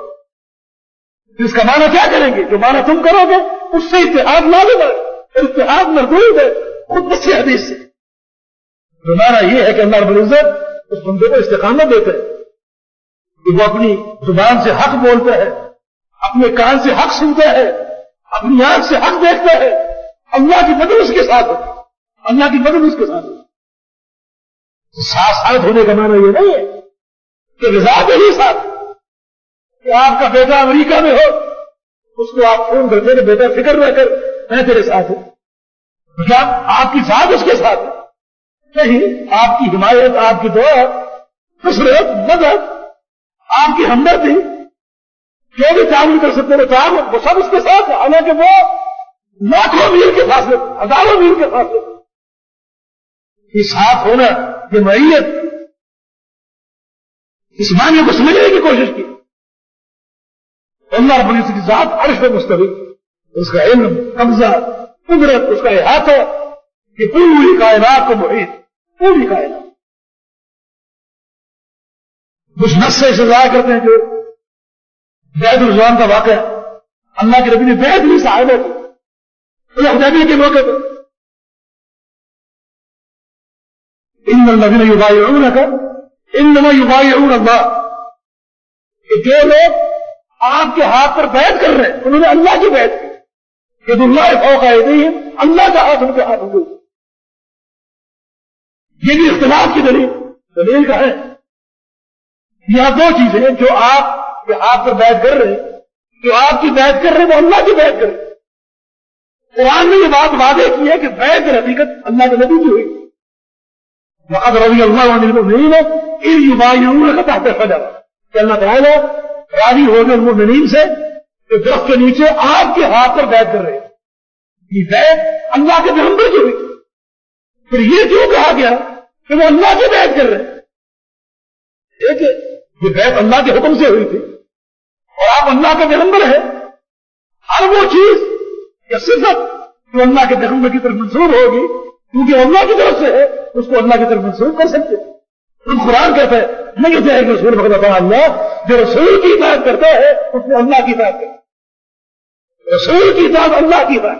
Speaker 1: اس کا معنی کیا کریں گے؟ جو معنی تم کرو گے، اس سے اتحاد لازم ہے، اتحاد مردود ہے، خود بس حدیث سے۔ جو معنی یہ ہے کہ اللہ رب العزت اس بندے کو استقامت دیتے ہیں۔ کہ وہ اپنی زبان سے حق بولتا ہے اپنے کان سے حق سنتا ہے اپنی آنکھ سے حق دیکھتا ہے اللہ کی مدد اس کے ساتھ ہوتی اللہ کی مدد اس کے ساتھ ساتھ ساتھ ہونے کا معنی یہ نہیں ہے۔ کہ رضا کے ہی ساتھ۔ کہ آپ کا بیٹا امریکہ میں ہو، اس کو آپ فون کرتے کہ بیٹا فکر نہ کر، میں تیرے ساتھ ہوں۔ کیا آپ کی ساتھ اس کے ساتھ نہیں، آپ کی حمایت، آپ کی دعا خسرت مدد، آپ کی ہمدردی، جو بھی تعمیر کر سکتے وہ تعمیر وہ سب اس کے ساتھ حالانکہ وہ لاکھوں میل کے فاصلے ہزاروں میل کے فاصلے۔ یہ ساتھ ہونا، یہ معیت اس معنی کو سمجھنے کی کوشش کی۔ اللہ رب العزت کی ذات عرش میں مستقل اس کا علم، قبضہ، قدرت، اس کا احاطہ کہ پوری کائنات کو محیط پوری کائنات۔ کچھ نسے سے ضائع کرتے ہیں جو بیت الزوان کا واقعہ اللہ کے ربی نے بیت بھی صاحب کی کے موقع پر۔ ان الذين يبايعونك انما يبايعون الله کہ جو لوگ آپ کے ہاتھ پر بیعت کر رہے ہیں، انہوں نے اللہ کی بیعت کی. کہ اللہ فوق ایدیہم اللہ کا ہاتھ ان کے ہاتھ ہوں یہ بھی اختلاف کی دلیل. دلیل کا ہے؟ یہاں دو چیزیں جو آپ کے ہاتھ پر بیعت کر رہے ہیں، جو آپ کی بیعت کر رہے ہیں، وہ اللہ کی بیعت کر رہے ہیں. قرآن نے یہ بات وعدے کی ہے کہ بیعت حقیقت اللہ کے نبی کی ہوئی. وقد رضی اللہ عنہ المؤمنین ان یبایعونک تحت الشجرہ کہ اللہ تعالیٰ راضی ہو گئے المؤمنین سے کہ درخت کے نیچے آپ کے ہاتھ پر بیٹھ کر رہے یہ بیت اللہ کے پیغمبر کی ہوئی. پھر یہ کیوں کہا گیا کہ وہ اللہ کی بیعت کر رہے ایک یہ بیعت اللہ کے حکم سے ہوئی تھی اور آپ اللہ کے پیغمبر ہیں. ہر وہ چیز یا صفت جو اللہ کے پیغمبر کی طرف منصور ہوگی کیونکہ اللہ کی طرف سے ہے اس کو اللہ کی طرف منسوخ کر سکتے تم قرآن کہتا ہے، نہیں کہ رسول بخت اللہ، جو رسول کی بات کرتا ہے، اس میں اللہ کی بات کرتا رسول کی بات اللہ کی بات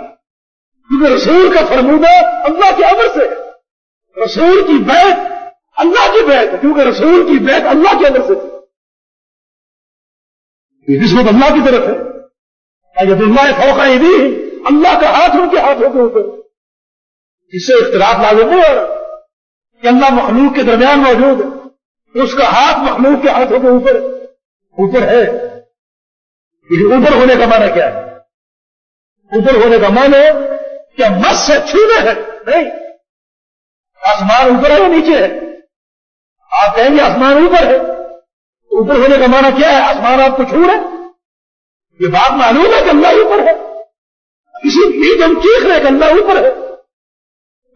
Speaker 1: کیونکہ رسول کا فرمودہ اللہ کے امر سے ہے۔ رسول کی بیت اللہ کی بیت کیونکہ رسول کی بیت اللہ کے امر سے تھی رسمت اللہ کی طرف ہے جب اللہ فوقہ بھی اللہ کا ہاتھ ان کے ہاتھوں کے اوپر۔ جس سے اختلاف لازم نہیں ہو رہا کہ اللہ مخلوق کے درمیان موجود ہے۔ اس کا ہاتھ مخلوق کے ہاتھوں کے اوپر اوپر ہے۔ یعنی اوپر ہونے کا معنی کیا ہے؟ اوپر ہونے کا معنی کیا مس سے چھونا ہے۔ نہیں۔ آسمان اوپر ہے یا نیچے ہے؟ آپ کہیں گے آسمان اوپر ہے۔ اوپر ہونے کا معنی کیا ہے؟ آسمان آپ کو چھو رہے یہ بات معلوم ہے کہ اللہ اوپر ہے۔ کسی بھی ہم چیخ رہے کہ اللہ اوپر ہے۔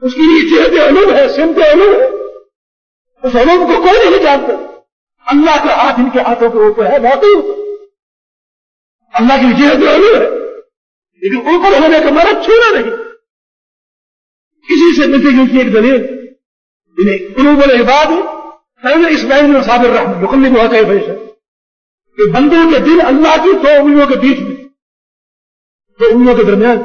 Speaker 1: اس کی جہد علوم ہے سمت علوم ہے اس علوم کو کوئی نہیں جانتا۔ اللہ کا ہاتھ ان کے ہاتھوں کے اوپر ہے، واقعی۔ اللہ کی جہد علوم ہے لیکن اوپر ہونے کا مرد چھوڑا نہیں۔ کسی سے ملتی جلتی ایک دلیل انہیں قلوب العباد سید اسماعیل میں صابر رحمت مکمل بہت ہے کہ بندوں کے دل اللہ کی، دو انگلیوں کے بیچ میں، دو انگلیوں کے درمیان۔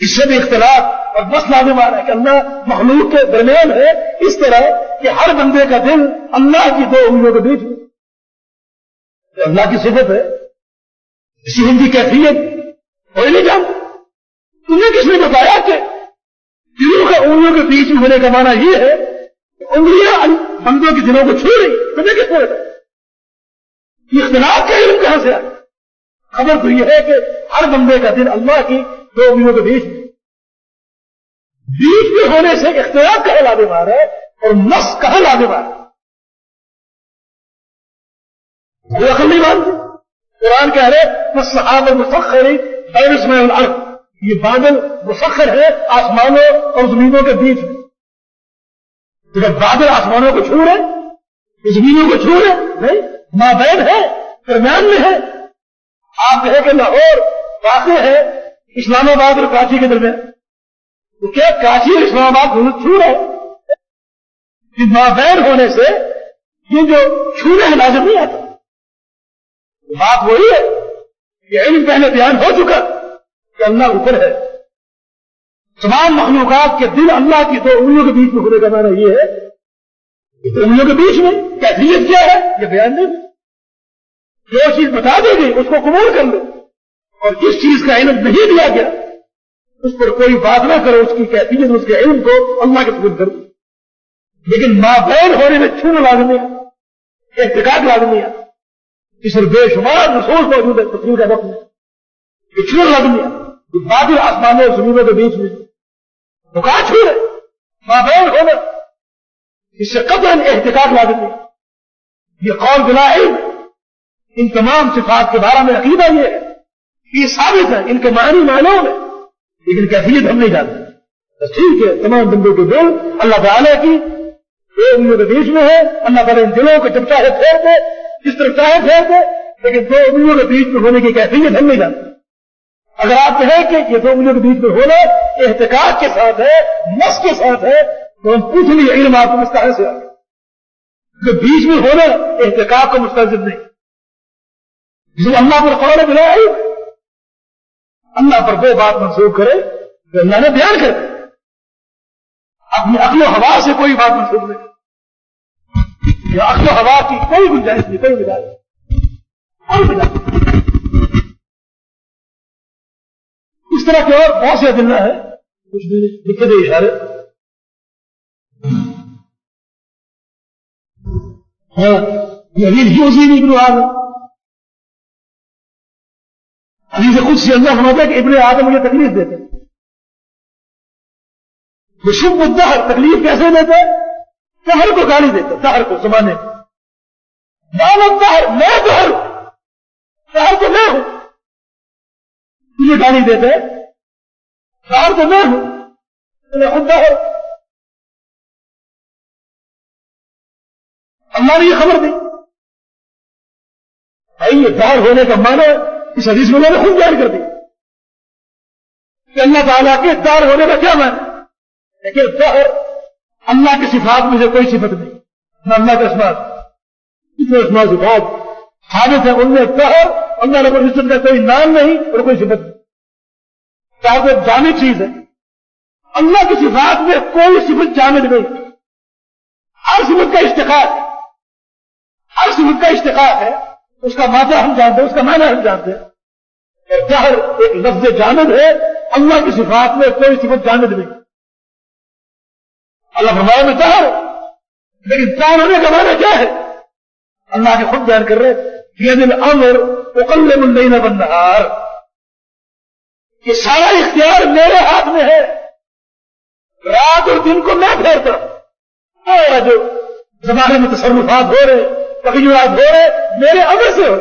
Speaker 1: اس سے بھی اختلاف۔ اور بس لانے والا ہے کہ اللہ مخلوق کے درمیان ہے۔ اس طرح کہ ہر بندے کا دل اللہ کی دو انگلیوں کے بیچ میں اللہ کی صفت ہے۔ اسی ہندی کیفیت۔ کوئی نہیں جانتا۔ تمہیں کس نے بتایا کہ دلوں کا انگلیوں کے بیچ میں ہونے کا معنی یہ ہے کہ انگلیاں بندوں کے دلوں کو چھو رہی تمہیں کس نے بتایا اختلاف کا علم کہاں سے آیا؟ خبر تو یہ ہے کہ ہر بندے کا دل اللہ کی دو انگلیوں کے بیچ میں بیچ میں ہونے سے اختلاف کہاں لا ہے اور نس کہاں لا دے مارا وہ عقل نہیں مانتے۔ قرآن کہہ رہے بس صحاب مسخری بین اسماء الارض یہ بادل مسخر ہے آسمانوں اور زمینوں کے بیچ میں۔ جب بادل آسمانوں کو چھو رہے زمینوں کو چھو رہے نہیں ماں ہے، درمیان میں ہے۔ آپ کہیں کہ لاہور واقع ہے، اسلام آباد اور کراچی کے درمیان۔ کیا کراچی اور اسلام آباد دونوں چھو رہے ماں ہونے سے یہ جو چھونے ہیں لازم نہیں آتا۔ بات وہی ہے کہ علم پہلے بیان ہو چکا کہ اللہ اوپر ہے۔ تمام مخلوقات کے دل اللہ کی دو انگلیوں کے بیچ میں ہونے کا معنی یہ ہے انگلیوں کے بیچ میں کیفیت کیا ہے؟ یہ بیان نہیں۔ جو چیز بتا دے گی اس کو قبول کر لو۔ اور جس چیز کا علم نہیں دیا گیا۔ اس پر کوئی بات نہ کرو، اس کی کیفیت اس کے علم کو اللہ کے قبول کرو۔ لیکن ماں بہن ہونے میں چھونا لازمی ہے احتکاب لازمی ہے۔ اس پر بے شمار رسوس موجود ہے، تفریح کا وقت میں چھونا لازمی ہے۔ بادل آسمانوں اور زمینوں کے بیچ میں تو چھو رہے ماں بہن ہونا اس سے قدر احتکاب لازمی ہے۔ یہ قول بلا علم، ان تمام صفات کے بارے میں عقیدہ یہ ہے۔ یہ ثابت ہے، ان کے معنی معلوم ہے لیکن کیفیت ہم نہیں جانتے۔ بس ٹھیک ہے، تمام بندوں کے دل اللہ تعالیٰ کی انگلیوں کے بیچ میں ہے، اللہ تعالیٰ ان دلوں کو جب چاہے پھیر دے، جس طرح چاہے پھیر دے، لیکن دو انگلیوں کے بیچ میں ہونے کی کیفیت ہم نہیں جانتے۔ اگر آپ کہیں کہ یہ دو انگلیوں کے بیچ میں ہونا احتکاب کے ساتھ ہے نس کے ساتھ ہے، تو ہم پوچھ لیے علم آپ کو مستحص سے جو بیچ میں ہونا احتکاب کا مستحص نہیں۔ جسے اللہ پر قول بلا اللہ پر دو بات منسوخ کرے جو اللہ نے بیان کر اپنی عقل و ہوا سے کوئی بات منسوخ نہیں۔ یا عقل و ہوا کی کوئی گنجائش نہیں، کوئی گنجائش کوئی گنجائش اس طرح کے اور بہت سے دن ہے کچھ بھی لکھے دے اشارے۔ ہاں یہ ابھی یوزی نہیں گرو آ حدیث خود سے اللہ سمجھتا ہے کہ ابن آدم مجھے تکلیف دیتے وہ شب الدہر تکلیف کیسے دیتے دہر کو گالی دیتے دہر کو زمانے میں۔ دہر میں دہر۔ دہر تو میں ہوں۔ تجھے گالی دیتے دہر تو میں ہوں۔ میں خود دہر۔ اللہ نے یہ خبر دی۔ یہ دہر ہونے کا معنی اس حدیث میں نے خود بیان کر دی کہ اللہ تعالیٰ کے دار ہونے کا کیا معنی لیکن دہر اللہ کی صفات میں سے کوئی صفت نہیں، نہ اللہ کے اسمات کتنے اسمات صفات؟ حادث ہے ان میں دہر اللہ رب العزت کا کوئی نام نہیں اور کوئی صفت نہیں۔ چاہے وہ جامد چیز ہے؟ اللہ کی صفات میں کوئی صفت جامد نہیں۔ ہر صفت کا اشتقاق، ہر صفت کا اشتقاق ہے۔ اس کا مادہ ہم جانتے ہیں، اس کا معنی ہم جانتے ہیں۔ ظاہر ایک لفظ جانب ہے، اللہ کی صفات میں کوئی صفت جانب نہیں۔ اللہ فرمایا، میں چاہ لیکن چار ہونے کا معنی کیا ہے؟ اللہ کے خود بیان کر رہے یہ دن امر اکل مندئی بندہار یہ سارا اختیار میرے ہاتھ میں ہے۔ رات اور دن کو میں پھیرتا ہوں۔ جو زمانے میں تصرفات ہو رہے کبھی جو آپ ہو رہے میرے امر سے ہو۔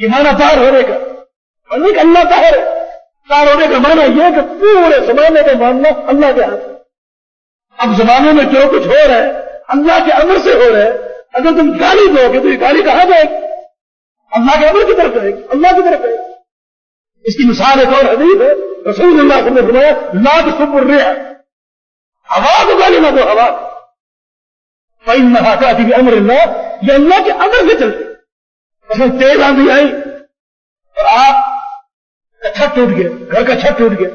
Speaker 1: یہ مانا تار ہونے کا۔ اور نہیں اللہ تار ہے۔ تار ہونے کا مانا یہ کہ پورے زمانے کا ماننا اللہ کے ہاتھ اب زمانے میں جو کچھ ہو رہا ہے، اللہ کے امر سے ہو رہا ہے۔ اگر تم گالی دو گے تو یہ گالی کہاں جائے گی؟ اللہ کے امر کی طرف رہے گی۔ اللہ کی طرف رہے گی۔ اس کی مثال ایک اور حدیث ہے۔ رسول اللہ صلی اللہ علیہ وسلم لاکھ سب رہا ہوا کو گالی نہ دو، ہوا۔ فإن تأتي بأمر الله یہ اللہ کے امر سے چلتے اس میں تیز آندھی آئی اور آپ کا چھت ٹوٹ گیا، گھر کا چھت ٹوٹ گیا۔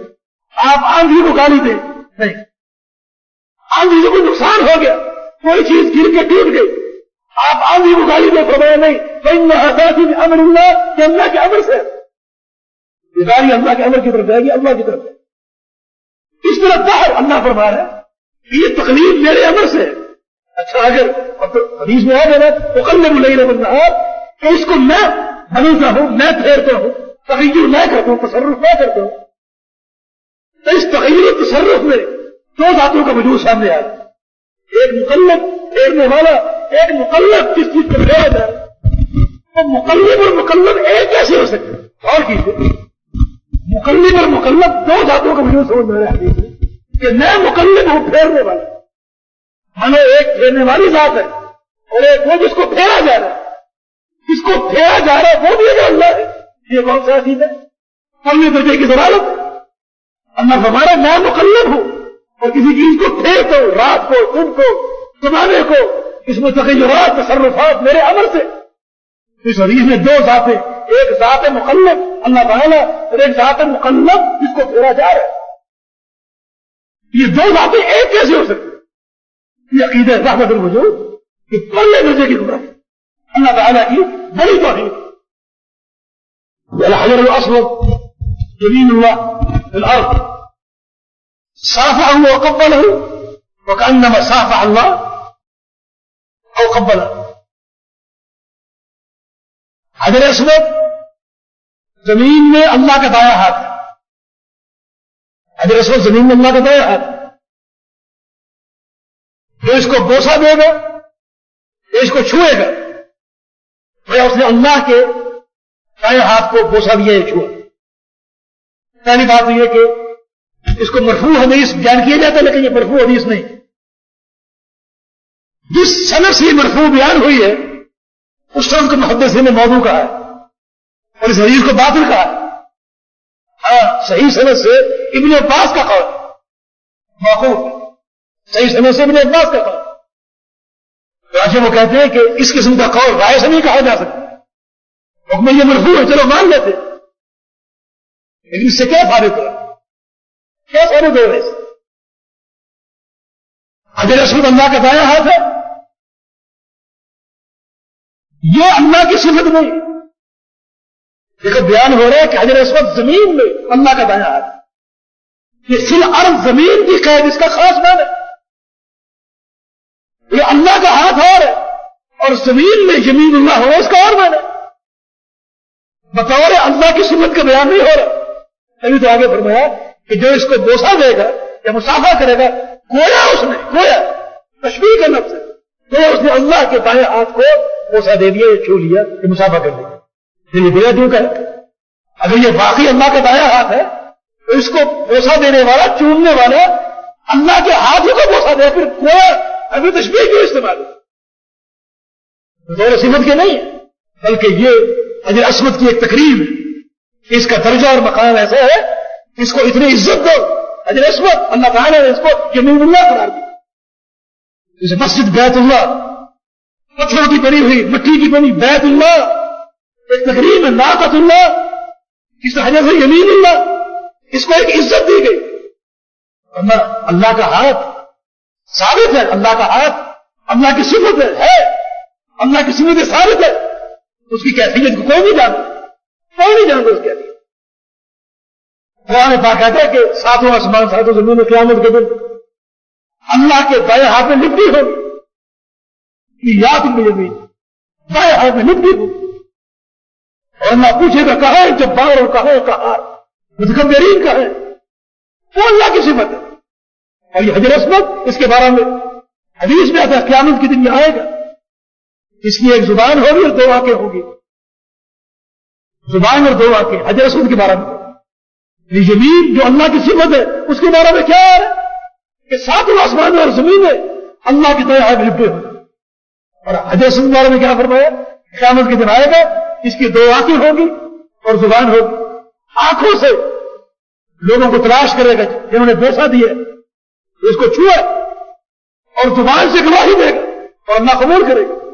Speaker 1: آپ آندھی کو گالی دیں نہیں۔ آندھی سے کوئی نقصان ہو گیا۔ کوئی چیز گر کے ٹوٹ گئی۔ آپ آندھی کو گالی دیں فرمایا نہیں۔ فإن تأتي بأمر الله، یہ اللہ کے امر سے۔ یہ اللہ کے امر کی طرف جائے گی، اللہ کی طرف۔ اس طرح باہر اللہ فرما رہا ہے۔ یہ تقریب میرے امر سے۔ ہے اچھا اگر حدیث میں آ گیا نا تو کل میں نہیں رہا کہ اس کو میں بنتا ہوں، میں پھیرتا ہوں تغیر میں کرتا ہوں، تصرف میں کرتا ہوں۔ تو اس تغیر تصرف میں دو ذاتوں کا وجود سامنے آ ایک مقلب پھیرنے والا ایک مقلب کس چیز کو پھیرا جائے تو مقلب اور مقلب ایک کیسے ہو سکتے اور کیجیے مقلب اور مقلب دو ذاتوں کا وجود سمجھ میں آ کہ میں مقلب ہوں، پھیرنے والا۔ ہمیں ایک پھیرنے والی ذات ہے اور ایک وہ جس کو پھیرا جا رہا ہے۔ جس کو پھیرا جا رہا ہے، وہ بھی اللہ ہے۔ یہ کون سا چیز ہے؟ کل درجے کی ضرورت اللہ ہمارا میں مقلب ہوں اور کسی چیز کو پھیرتا ہوں رات کو، دن کو، زمانے کو۔ اس میں تخیرات تصرفات میرے امر سے۔ اس حدیث میں دو ذاتیں، ایک ذات مقلب، اللہ تعالیٰ، اور ایک ذات مقلب جس کو پھیرا جا رہا ہے۔ یہ دو ذاتیں ایک کیسے ہو سکتی یہ عقیدہ رحمت الوجود کہ پہلے درجے کی قدرت اللہ تعالیٰ کی بڑی توحید الحجر الاصل جميل الله في الارض۔ صافحه وقبله وكانما صافح الله او قبله حجر اسود، زمین میں اللہ کا دایا ہاتھ ہے۔ حجر اسود، زمین میں اللہ کا دایا ہاتھ ہے۔ جو اس کو بوسا دے گا جو اس کو چھوئے گا تو اس نے اللہ کے چاہے ہاتھ کو بوسا دیا یا چھوا پہلی بات یہ کہ اس کو مرفوع حدیث بیان کیا جاتا ہے لیکن یہ مرفوع حدیث نہیں۔ جس صنعت سے یہ مرفوع بیان ہوئی ہے، اس وقت کو محدث نے موضوع کہا ہے، اور اس حدیث کو باطل کہا ہے۔ ہاں صحیح صنعت سے ابن عباس کا قول موقوف صحیح سمے سے بھی عباس کا قول راجے وہ کہتے ہیں کہ اس قسم کا قول رائے سے نہیں کہا جا سکتا۔ حکم یہ مرفوع ہے، چلو مان لیتے لیکن اس سے کیا فارغ ہو کیا فارغ ہو رہے حضر رسول اللہ کا دایا ہاتھ ہے، یہ اللہ کی صفت نہیں۔ دیکھو، بیان ہو رہا ہے کہ حضر اسود زمین میں اللہ کا دایا ہاتھ یہ سل ارض زمین کی قید اس کا خاص مان ہے۔ یہ اللہ کا ہاتھ اور ہے اور زمین میں زمین اللہ ہو، اس کا اور میں نے۔ بطور اللہ کی سمت کا بیان نہیں ہو رہا۔ ابھی تو آگے فرمایا کہ جو اس کو بوسا دے گا یا مسافہ کرے گا کویا اس نے کویا تشبیح کا لفظ ہے تو اس نے اللہ کے بائیں ہاتھ کو بوسا دے دیا یا چھو لیا کہ مسافہ کر دیا۔ یہ دیا کیوں کہ اگر یہ باقی اللہ کا دایا ہاتھ ہے، تو اس کو بوسا دینے والا چوننے والا، اللہ کے ہاتھ ہی کو بوسا دے، پھر کویا ابھی تشبیہ کیوں استعمال ہے غیر صفت کے نہیں، بلکہ یہ اجر عصمت کی ایک تقریب ہے اس کا درجہ اور مقام ایسا ہے، اس کو اتنی عزت دو اجر عصمت، اللہ تعالیٰ نے اس کو یمین اللہ قرار دیا۔ جیسے مسجد بیت اللہ، پتھروں کی بنی ہوئی، مٹی کی بنی بیت اللہ، ایک تقریب ہے ناقت اللہ، اس حجر سے یمین اللہ، اس کو ایک عزت دی گئی۔ اللہ اللہ کا ہاتھ ثابت ہے، اللہ کا ہاتھ اللہ کی صفت ہے اللہ کی صفت ثابت ہے۔ اس کی کیفیت کو کوئی نہیں جانتا۔ کوئی نہیں جانتا اس کی قرآن پاک کہتا ہے کہ ساتوں آسمان، ساتوں زمین میں قیامت کے دن اللہ کے بائیں ہاتھ میں لپٹی ہو۔ یاد میں زمین بائیں ہاتھ میں لپٹی ہو۔ اور اللہ پوچھے گا کہاں جب بار اور کہاں کہاں متکبرین کا ہے؟ وہ اللہ کی صفت ہے۔ اور یہ حجر اسمت اس کے بارے میں حدیث میں آتا ہے، قیامت کے دن میں آئے گا۔ اس کی ایک زبان ہوگی اور دو واقع ہوگی۔ زبان اور دو واقع حجر اسود کے بارے میں۔ زمین جو اللہ کی صفت ہے، اس کے بارے میں کیا ہے؟ کہ سات آسمان اور زمین ہے اللہ کی طرح لپٹے ہوئے اور حجر اسود کے بارے میں کیا فرمایا؟ قیامت کے دن آئے گا، اس کی دو واقع ہوگی اور زبان ہوگی۔ آنکھوں سے لوگوں کو تلاش کرے گا، جنہوں نے بوسا دیا اس کو چھوئے اور زبان سے گواہی دے گا اور اللہ قبول کرے۔ گا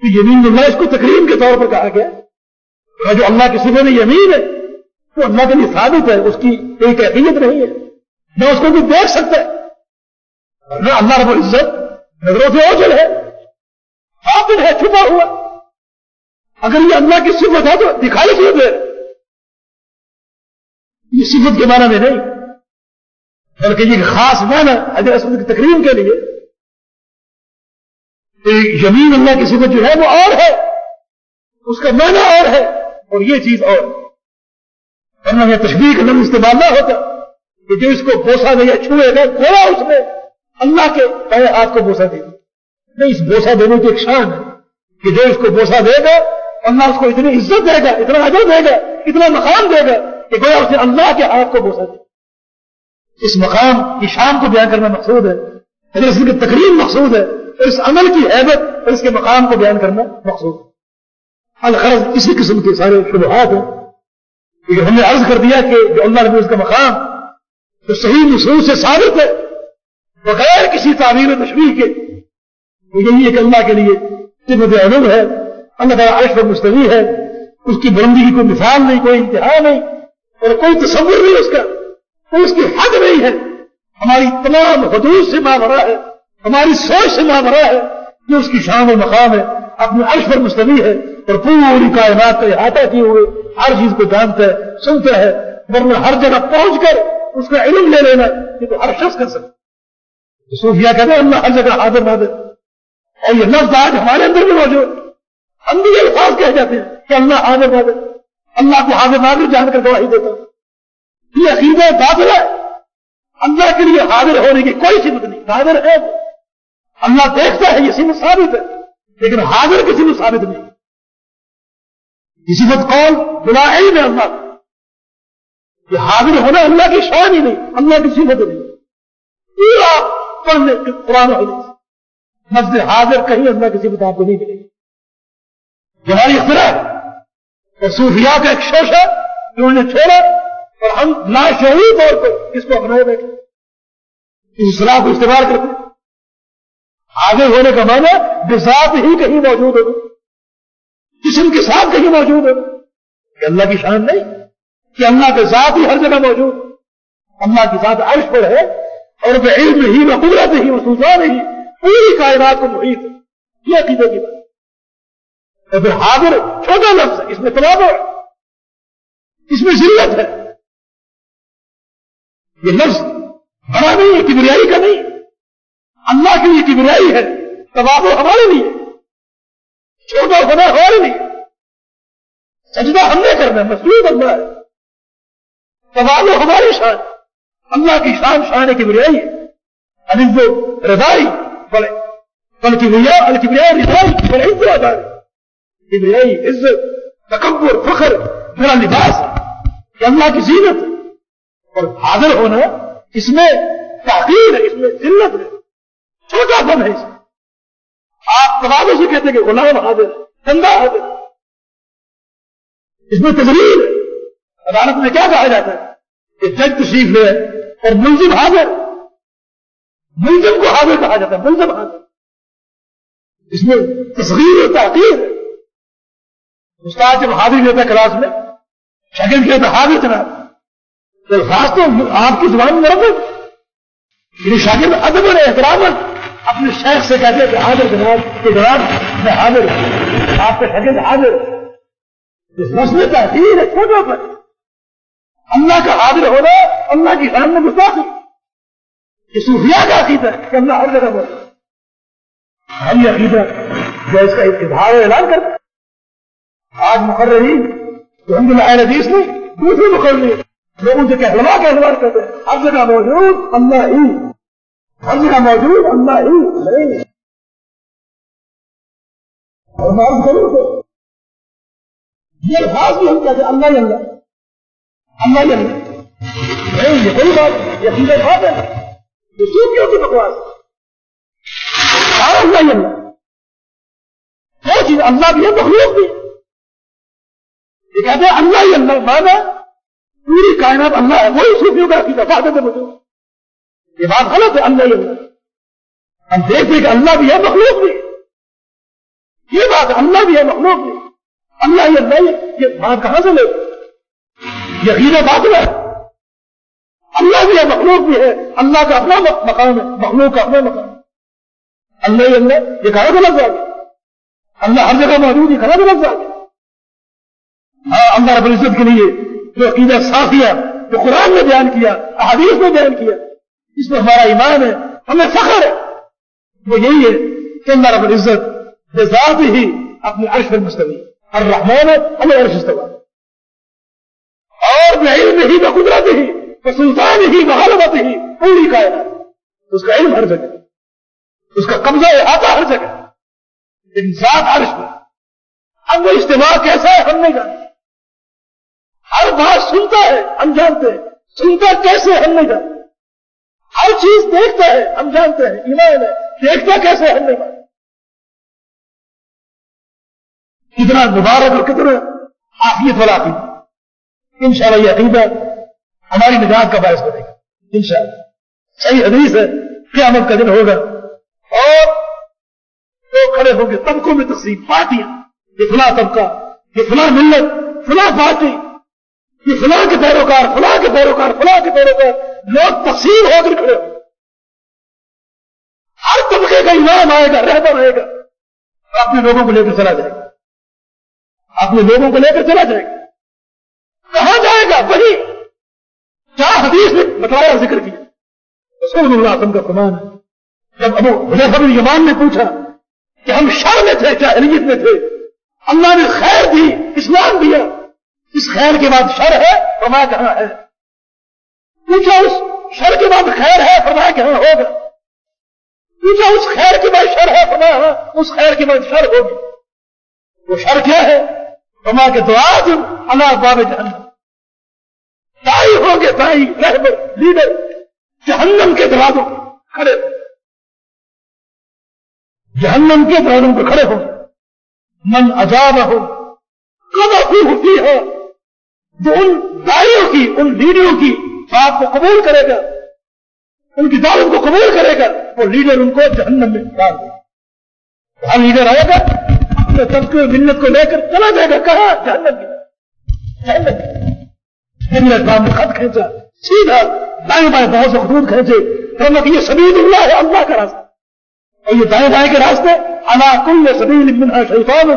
Speaker 1: تو یمین اللہ اس کو تقریم کے طور پر کہا گیا اور جو اللہ کی صفت یمین ہے، وہ اللہ کے لیے ثابت ہے، اس کی کوئی کیفیت نہیں ہے۔ نہ اس کو بھی دیکھ سکتا ہے۔ نہ اللہ رب العزت نظروں سے اوجل ہے۔ حاضر ہے، چھپا ہوا۔ اگر یہ اللہ کی صفت ہے تو دکھائی کیوں دے؟ یہ صفت کے معنی میں نہیں۔ بلکہ یہ خاص معنی اگر اسمت کی تقریم کے لیے یمین اللہ کی صفت جو ہے وہ اور ہے، اس کا معنی اور ہے اور یہ چیز اور ورنہ یہ تشبیح کا نام استعمال نہ ہوتا کہ جو اس کو بوسا دے یا چھوئے گا، گویا اس نے اللہ کے پہلے ہاتھ کو بوسا دے نہیں، اس بوسا دینے کی ایک شان ہے کہ جو اس کو بوسا دے گا، اللہ اس کو اتنی عزت دے گا، اتنا اجر دے گا، اتنا مقام دے گا کہ گویا اس نے اللہ کے ہاتھ کو بوسا دے۔ اس مقام کی شان کو بیان کرنا مقصود ہے یعنی اس کی تقریب مقصود ہے، اور اس عمل کی حیبت اور اس کے مقام کو بیان کرنا مقصود ہے۔ الغرض اسی قسم کے سارے شبہات ہیں ہم نے عرض کر دیا کہ جو اللہ نبی اس کا مقام تو صحیح مصروف سے ثابت ہے، بغیر کسی تعمیر تشریح کے۔ یہی ہے کہ اللہ کے لیے صفت علم ہے، اللہ تعالیٰ عرش پر مستوی ہے، اس کی بلندی کی کوئی مثال نہیں، کوئی انتہا نہیں، اور کوئی تصور نہیں اس کا۔ کوئی اس کی حد نہیں ہے۔ ہماری تمام حدود سے ماورا ہے، ہماری سوچ سے ماورا ہے جو اس کی شان و مقام ہے اپنے عرش پر مستوی ہے اور پوری کائنات کا احاطہ کیے ہوئے ہر چیز کو جانتا ہے، سنتا ہے۔ ورنہ ہر جگہ پہنچ کر اس کا علم لے لینا یہ تو ہر شخص کر سکتا صوفیہ کہتے ہیں، اللہ ہر جگہ حاضر نادر اور یہ لفظ آج ہمارے اندر بھی موجود ہم بھی یہ الفاظ کہہ جاتے ہیں کہ اللہ حاضر نادر اللہ کو حاضر نادر جان کر گواہی دیتا ہوں۔ یہ عقیدہ باطل ہے۔ اللہ کے لیے حاضر ہونے کی کوئی سمت نہیں۔ حاضر ہے اللہ دیکھتا ہے یہ سمت ثابت ہے، لیکن حاضر کسی میں ثابت نہیں۔ کسی وقت کون؟ بلا ہی نہیں اللہ۔ یہ حاضر ہونا اللہ کی شان ہی نہیں، اللہ کی صفت نہیں۔ پورا پڑھنے قرآن حدیث۔ مسجد حاضر کہیں اللہ کی صفت آپ کو نہیں ملے۔ گی ہماری اختراع اور صوفیاء کا ایک شوش ہے، جو انہوں نے چھوڑا اور ہم لاشعوری طور پر اس کو اپنائے بیٹھے اس اصلاح کو استعمال کرتے آگے ہونے کا معنی بذات ہی کہیں موجود ہو جسم کے ساتھ کہیں موجود ہو کہ اللہ کی شان نہیں، کہ اللہ کے ذات ہی ہر جگہ موجود اللہ کی ذات عرش پر ہے اور وہ علم ہی وہ قدرت ہی وہ سلطان ہی پوری کائنات کو محیط ہے۔ یہ عقیدے کی بات۔ اور پھر حاضر چھوٹا لفظ ہے، اس میں تباب ہے۔ اس میں ضرورت ہے۔ یہ لفظ بڑا نہیں ہے کبریائی کا نہیں۔ اللہ کے لیے کبریائی ہے۔ تباب ہمارے لیے۔ چھوٹا ہونا ہمارے لیے۔ سجدہ ہم نے کرنا ہے مصروف اللہ ہے تباب ہماری شان۔ اللہ کی شان شان کی بریائی ہے۔ الز رضائی بڑے۔ بلکہ بھیا الکبریائی رضائی، بڑے عزت آدار کبریائی عزت، تکبر، فخر، میرا لباس۔ کہ اللہ کی زینت اور حاضر ہونا اس میں تحقیر ہے، اس میں ذلت ہے۔ چھوٹا فن ہے اس میں۔ آپ تبادوں سے کہتے کہ غلام حاضر چندہ حاضر اس میں تجریب ہے۔ عدالت میں کیا کہا جاتا ہے؟ کہ جج تشریف لے اور ملزم حاضر۔ ملزم کو حاضر کہا جاتا ہے، ملزم حاضر۔ اس میں تصویر اور تحقیر ہے۔ استاد جب حاضر لیتا ہے کلاس میں شکل کہتا حاضر جناب۔ تو خاص تو آپ کی زبان میں رکھو۔ یعنی شاگرد ادب اور احترام اپنے شیخ سے کہتے ہیں کہ حاضر جناب کہ جناب، میں حاضر ہوں۔ آپ کا شاگرد حاضر۔ اس مسئلے کا حیر ہے چھوٹوں پر۔ اللہ کا حاضر ہونا اللہ کی شان میں گستاخی یہ صوفیہ کا عقیدہ ہے کہ اللہ ہر جگہ بولتا ہم یہ عقیدہ جو اس کا اظہار اعلان کرتا آج مقررین الحمد للہ حدیث نے دوسرے مقرر لوگوں سے کہلوا کے اعتبار کرتے ہیں ہر جگہ موجود، اللہ ہی۔ ہر جگہ موجود، اللہ ہی۔ نہیں۔ اور معروف کروں تو۔ یہ الفاظ بھی ہم کہتے ہیں، اللہ ہی اللہ۔ اللہ ہی اللہ۔ نہیں، یہ کوئی بات یہ سیدھے بات ہے۔ یہ سوکھ کیوں کی بکواس۔ ہاں، اللہ ہی اللہ۔ وہ چیز اللہ بھی ہے، مخلوق بھی۔ یہ کہتے ہیں، اللہ ہی اللہ، مانا پوری کائنات اللہ ہے، وہی صوفیوں کا عقیدہ بات ہے مجھے۔ یہ بات غلط ہے، اللہ ہی ہم دیکھتے کہ اللہ بھی ہے، مخلوق بھی۔ یہ بات اللہ بھی ہے، مخلوق بھی۔ اللہ ہی اللہ یہ بات کہاں سے لے؟ یہ عقیدہ باطل ہے۔ اللہ بھی ہے، مخلوق بھی ہے۔ اللہ کا اپنا مقام ہے، مخلوق کا اپنا مقام۔ اللہ ہی اللہ یہ کہاں سے لگ جائے؟ اللہ ہر جگہ موجود ہے، کہاں سے لگ جائے؟ ہاں اللہ رب العزت کے لیے۔ جو عقیدہ صافیہ جو قرآن نے بیان کیا، احادیث نے بیان کیا، اس میں ہمارا ایمان ہے، ہمیں فخر ہے۔ وہ یہی ہے کہ اللہ رب العزت ذات ہی اپنے عرش پر مستوی الرحمن ہمیں عرش استوا اور علم ہی میں قدرت ہی وہ سلطان ہی بغالبت ہی، پوری کائنات۔ اس کا علم ہر جگہ اس کا قبضہ احاطہ ہر جگہ لیکن ذات عرش پر اب وہ اجتماع کیسا ہے، ہم نہیں جانتے۔ ہر بات سنتا ہے، ہم جانتے ہیں۔ سنتا کیسے ہم نہیں جانتے۔ ہر چیز دیکھتا ہے، ہم جانتے ہیں۔ ایمان ہے، دیکھتا کیسے ہم نہیں جانتے۔ کتنا مبارک اور کتنا آفیت والا عقیدہ۔ ان شاء اللہ یہ عقیدہ ہماری نجات کا باعث بنے گا۔ ان شاء اللہ صحیح حدیث ہے، قیامت کا دن ہوگا۔ اور وہ کھڑے ہوں گے، طبقوں میں تقسیم، پارٹیاں۔ یہ فلاں طبقہ، یہ فلاں ملت، فلاں پارٹی۔ یہ فلاں کے پیروکار، فلاں کے پیروکار، فلاں کے پیروکار۔ لوگ تقسیم ہو کر کھڑے ہوں۔ ہر طبقے کا امام آئے گا، رہبر رہے گا۔ اپنے لوگوں کو لے کر چلا جائے گا۔ اپنے لوگوں کو لے کر چلا جائے گا۔ کہاں جائے گا؟ وہی۔ کیا حدیث نے بتایا ذکر کیا؟ رسول اللہ کا فرمان ہے۔ جب ابو حضرت یمان نے پوچھا کہ ہم شر میں تھے کیا میں تھے؟ اللہ نے خیر دی، اسلام دیا۔ اس خیر کے بعد شر ہے فرما کہاں ہے۔ پوچھا اس شر کے بعد خیر ہے فرما کہاں ہوگا۔ پوچھا اس خیر کے بعد شر ہے فرما ہاں، اس خیر کے بعد شر ہوگی۔ وہ شر کیا ہے؟ فرما کے دعا اللہ باب جہنم۔ تائی ہوں گے تائی رہبر، لیڈر، جہنم کے دروازوں کھڑے۔ ہوں جہنم کے دروازوں پہ کھڑے ہوں من عجاب ہو کب ہوتی ہے۔ جو ان دائیوں کی، ان لیڈروں کی بات کو قبول کرے گا، ان کی دعوت کو قبول کرے گا، وہ لیڈر ان کو جہنم میں ڈال دے گا۔ وہاں لیڈر آئے گا، اپنے طبقے منت کو لے کر چلا جائے گا، کہاں؟ جہنم کی جہنم کی نے خط کھینچا، سیدھا دائیں بائیں بہت سے خطوط کھینچے کہنا کہ یہ سبیل اللہ ہے، اللہ کا راستہ۔ اور یہ دائیں بائیں کے راستے اللہ کل سبیل منہا شیطان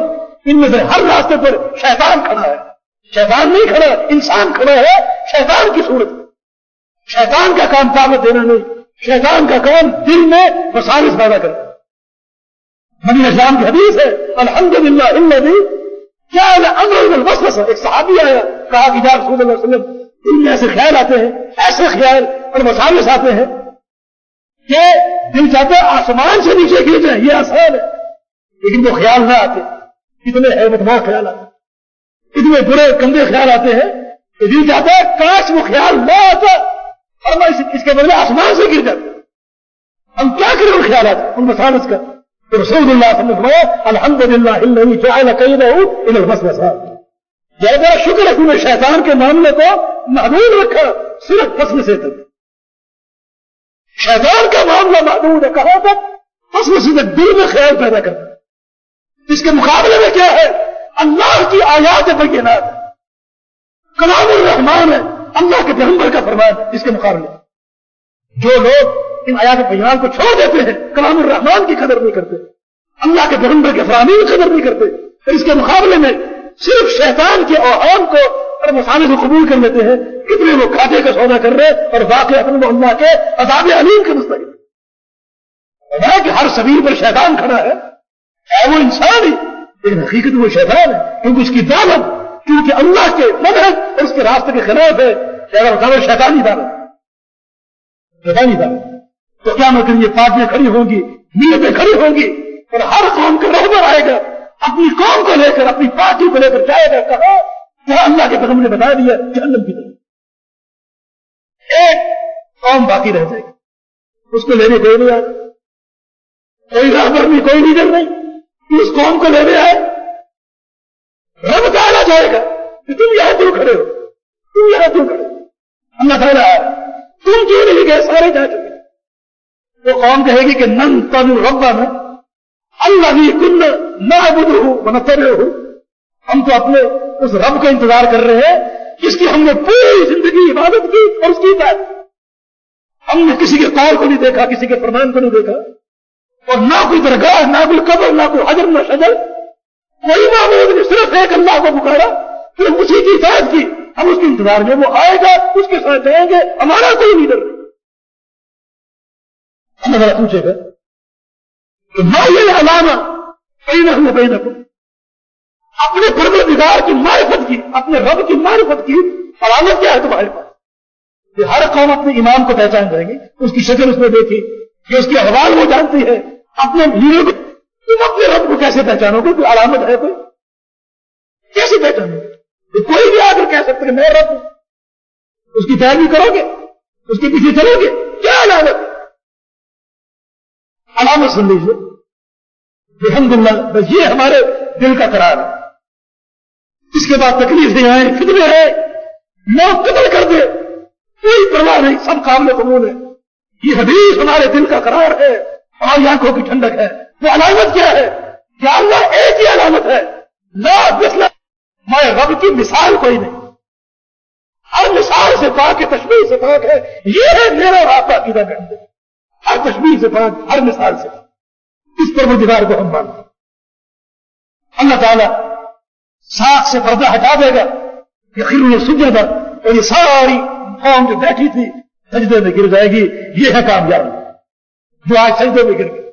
Speaker 1: ان میں سے ہر راستے پر شیطان کھڑا ہے۔ شیطان نہیں کھڑا، انسان کھڑا ہے، شیطان کی صورت۔ شیطان کا کام طاقت دینا نہیں، شیطان کا کام دل میں مسالس پیدا کرنا۔ نبی اسلام کی حدیث ہے الحمد للہ اللہ بھی کیا امر بس ایک صحابی آیا، کہا کہ جا رسول اللہ علیہ وسلم، دل میں ایسے خیال آتے ہیں، ایسے خیال اور مسالس آتے ہیں کہ دل چاہتے آسمان سے نیچے گر جائیں، یہ آسان ہے۔ لیکن وہ خیال نہ آتے کتنے حیرتناک خیال آتے۔ اتنے برے کندے خیال آتے ہیں کہ جی دل چاہتا ہے، کاش وہ خیال نہ آتا اور میں اس کے بدلے آسمان سے گر جاتے ہم کیا کریں ان خیالات؟ ان مسالس کا۔ رسول اللہ صلی اللہ علیہ وسلم الحمد للہ چاہے کہیں نہ ہوں بس شکر ہے تم نے شیطان کے معاملے کو محدود رکھا، صرف فصل سے تک۔ شیطان کا معاملہ محدود ہے، کہاں تک؟ فصل سے تک دل میں خیال پیدا کرنا۔ اس کے مقابلے میں کیا ہے؟ اللہ کی آیات بینات کلام الرحمان ہے۔ اللہ کے پیغمبر کا فرمان اس کے مقابلے۔ جو لوگ ان آیات بیان کو چھوڑ دیتے ہیں، کلام الرحمان کی قدر نہیں کرتے۔ اللہ کے پیغمبر کے فرامین کی قدر نہیں کرتے۔ اس کے مقابلے میں صرف شیطان کے اوہام کو اور مسالے کو قبول کر لیتے ہیں۔ کتنے وہ کھاتے کا سودا کر رہے اور واقع اپنے اللہ کے عذاب علیم کے مستقل کہ ہر سبیر پر شیطان کھڑا ہے۔ اے وہ انسان ہی۔ لیکن حقیقت وہ شیطان ہے، کیونکہ اس کی دعوت، کیونکہ اللہ کے مدد اور اس کے راستے کے خلاف ہے کہ اگر بتاؤ شیطانی دعوت شیطانی دعوت تو کیا مطلب یہ پارٹیاں کھڑی ہوں گی، نیتیں کھڑی ہوں گی، اور ہر قوم کا رہبر آئے گا۔ اپنی قوم کو لے کر، اپنی پارٹی کو لے کر جائے گا، کہا تو اللہ کے پیغمبر نے بتا دیا، جہنم کی طرف۔ ایک قوم باقی رہ جائے گی۔ اس کو لینے کوئی نہیں آئے کوئی رابر میں کوئی لیڈر نہیں۔ اس قوم کو لینے آئے۔ رب کہا جائے گا کہ تم یہاں کیوں کھڑے ہو؟ تم یہاں کیوں کھڑے ہو؟ اللہ تعالیٰ تم کیوں نہیں گئے؟ سارے جا چکے۔ وہ قوم کہے گی کہ نن تن ربا میں اللہ بھی کن نہ بدھ ہوں نہ ہوں ہم تو اپنے اس رب کا انتظار کر رہے ہیں، جس کی ہم نے پوری زندگی عبادت کی اور اس کی بات ہم نے کسی کے قول کو نہیں دیکھا، کسی کے فرمان کو نہیں دیکھا۔ اور نہ کوئی درگاہ، نہ کوئی قبر، نہ کوئی حجر، نہ شجر، کوئی معمول نے صرف ایک اللہ کو پکارا پھر اسی کی حفاظت کی، ہم اس کے انتظار میں، وہ آئے گا، اس کے ساتھ جائیں گے، ہمارا کوئی لیڈر نہیں۔ اللہ پوچھے گا کہ میں یہ علامہ کہیں نہ ہوں کہیں نہ اپنے پروردگار کی معرفت کی، اپنے رب کی معرفت کی علامت کیا ہے تمہارے پاس؟ کہ ہر قوم اپنے امام کو پہچان کریں گے اس کی شکل اس میں دیکھی، کہ اس کی احوال وہ جانتی ہے۔ اپنے کو تم اپنے رب کو کیسے پہچانو گے؟ کوئی علامت ہے کوئی؟ کیسے پہچانو گے؟ کوئی بھی آ کر کہہ سکتے کہ میں رب اس کی پیروی کرو گے؟ اس کے پیچھے چلو گے؟ کیا علامت؟ علامت سن لیجیے الحمد للہ بس یہ ہمارے دل کا قرار ہے۔ اس کے بعد تکلیفیں آئے فکرے ہے لوگ قتل کر دے۔ کوئی پرواہ نہیں، سب قابل قبول ہے۔ یہ حدیث ہمارے دل کا قرار ہے۔ ہماری آنکھوں کی ٹھنڈک ہے، وہ علامت کیا ہے؟ کیا اللہ، ایک ہی علامت ہے۔ لا بسلا میں رب کی مثال کوئی نہیں۔ ہر مثال سے پاک ہے تشبیح سے پاک ہے۔ یہ ہے میرا آپ کا گنڈ ہر تشبیح سے پاک، ہر مثال سے اس پر وہ دیوار کو ہم مانتے اللہ تعالیٰ ساتھ سے پردہ ہٹا دے گا۔ کہ خیر سجے گا۔ اور یہ ساری قوم جو بیٹھی تھی، سجدے میں گر جائے گی۔ یہ ہے کامیاب جو آج سجدے میں گر گئے۔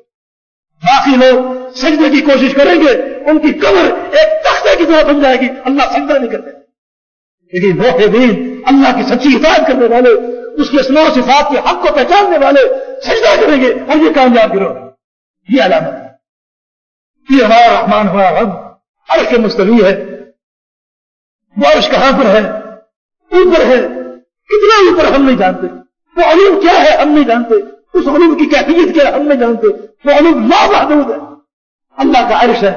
Speaker 1: باقی لوگ سجدے کی کوشش کریں گے، ان کی کمر ایک تختے کی طرح بن جائے گی۔ اللہ سجدہ نہیں کرتے۔ لیکن وہ دین اللہ کی سچی ہدایت کرنے والے، اس کے سنو صفات کے حق کو پہچاننے والے سجدہ کریں گے اور یہ کامیاب گرو یہ علامت ہے۔ یہ ہمارا رحمان ہوا رب عرش کے مستوی ہے۔ وہ عرش کہاں پر ہے؟ اوپر ہے۔ کتنا اوپر ہم نہیں جانتے۔ وہ علوم کیا ہے؟ ہم نہیں جانتے۔ اس علوم کی کیفیت کیا ہم نہیں جانتے۔ وہ علوم لا محدود ہے اللہ کا عرش ہے۔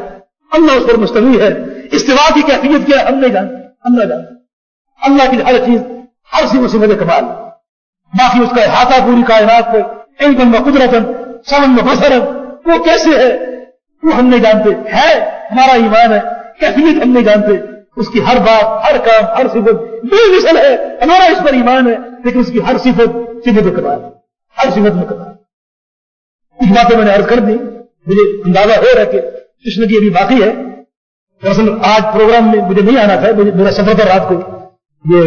Speaker 1: اللہ اس پر مستوی ہے۔ استوا کی کیفیت کیا ہے؟ ہم نہیں جانتے۔ ہم نہ جانتے۔ اللہ کی ہر چیز، ہر سی اسی کمال باقی اس کا احاطہ پوری کائنات پہ ایک دن میں قدرت سمن میں بسرن وہ کیسے ہے؟ وہ ہم نہیں جانتے۔ ہے، ہمارا ایمان ہے۔ کیفیت ہم نہیں جانتے۔ اس کی ہر بات، ہر کام، ہر صفت، بے مثل ہے۔ ہمارا اس پر ایمان ہے، لیکن اس کی ہر صفت صفت کمال ہر صفت میں کمال کچھ باتیں میں نے عرض کر دی، مجھے اندازہ ہو رہا ہے کہ کشن کی ابھی باقی ہے۔ دراصل آج پروگرام میں مجھے نہیں آنا تھا میرا سفر تھا رات کو۔ یہ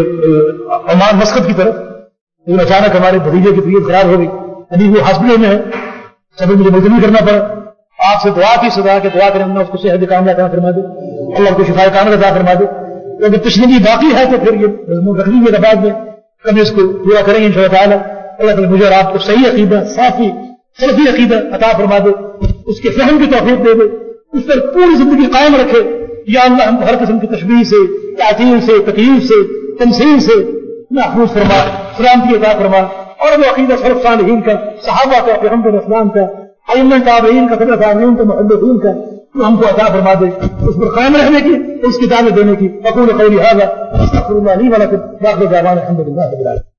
Speaker 1: عمان مسقط کی طرف۔ لیکن اچانک ہمارے بھتیجے کی طبیعت خراب ہو گئی۔ ابھی وہ ہاسپٹل میں ہے۔ سبھی مجھے ملتوی کرنا پڑا۔ آپ سے دعا کی سزا کے دعا کریں اس کو صحت کامیاب فرما دے۔ اللہ کو شفا کام ادا فرما دے۔ اگر تشنگی باقی ہے تو پھر یہ رکھ لیجیے بعد میں۔ کبھی اس کو پورا کریں گے ان شاء اللہ تعالیٰ۔ اللہ تعالیٰ مجھے اور آپ کو صحیح عقیدہ، صافی سلفی عقیدہ عطا فرما دے، اس کے فہم کی توفیق دے دے، اس پر پوری زندگی قائم رکھے۔ یا اللہ، ہم کو ہر قسم کی تشبیح سے، تعطیل سے تکلیف سے تنصیل سے محفوظ فرما، سلامتی عطا فرما۔ اور وہ عقیدہ صرف صالحین کا، صحابہ کا، پیغمبر اسلام کا ائمن تابعین کا فضل تعمین کا محدثین کا تو ہم کو عطا فرما دے، اس پر قائم رہنے کی، اس کتابیں دینے کی۔ اقول قولی هذا، استغفر الله لي ولكم واخر دعوانا الحمد لله رب العالمين۔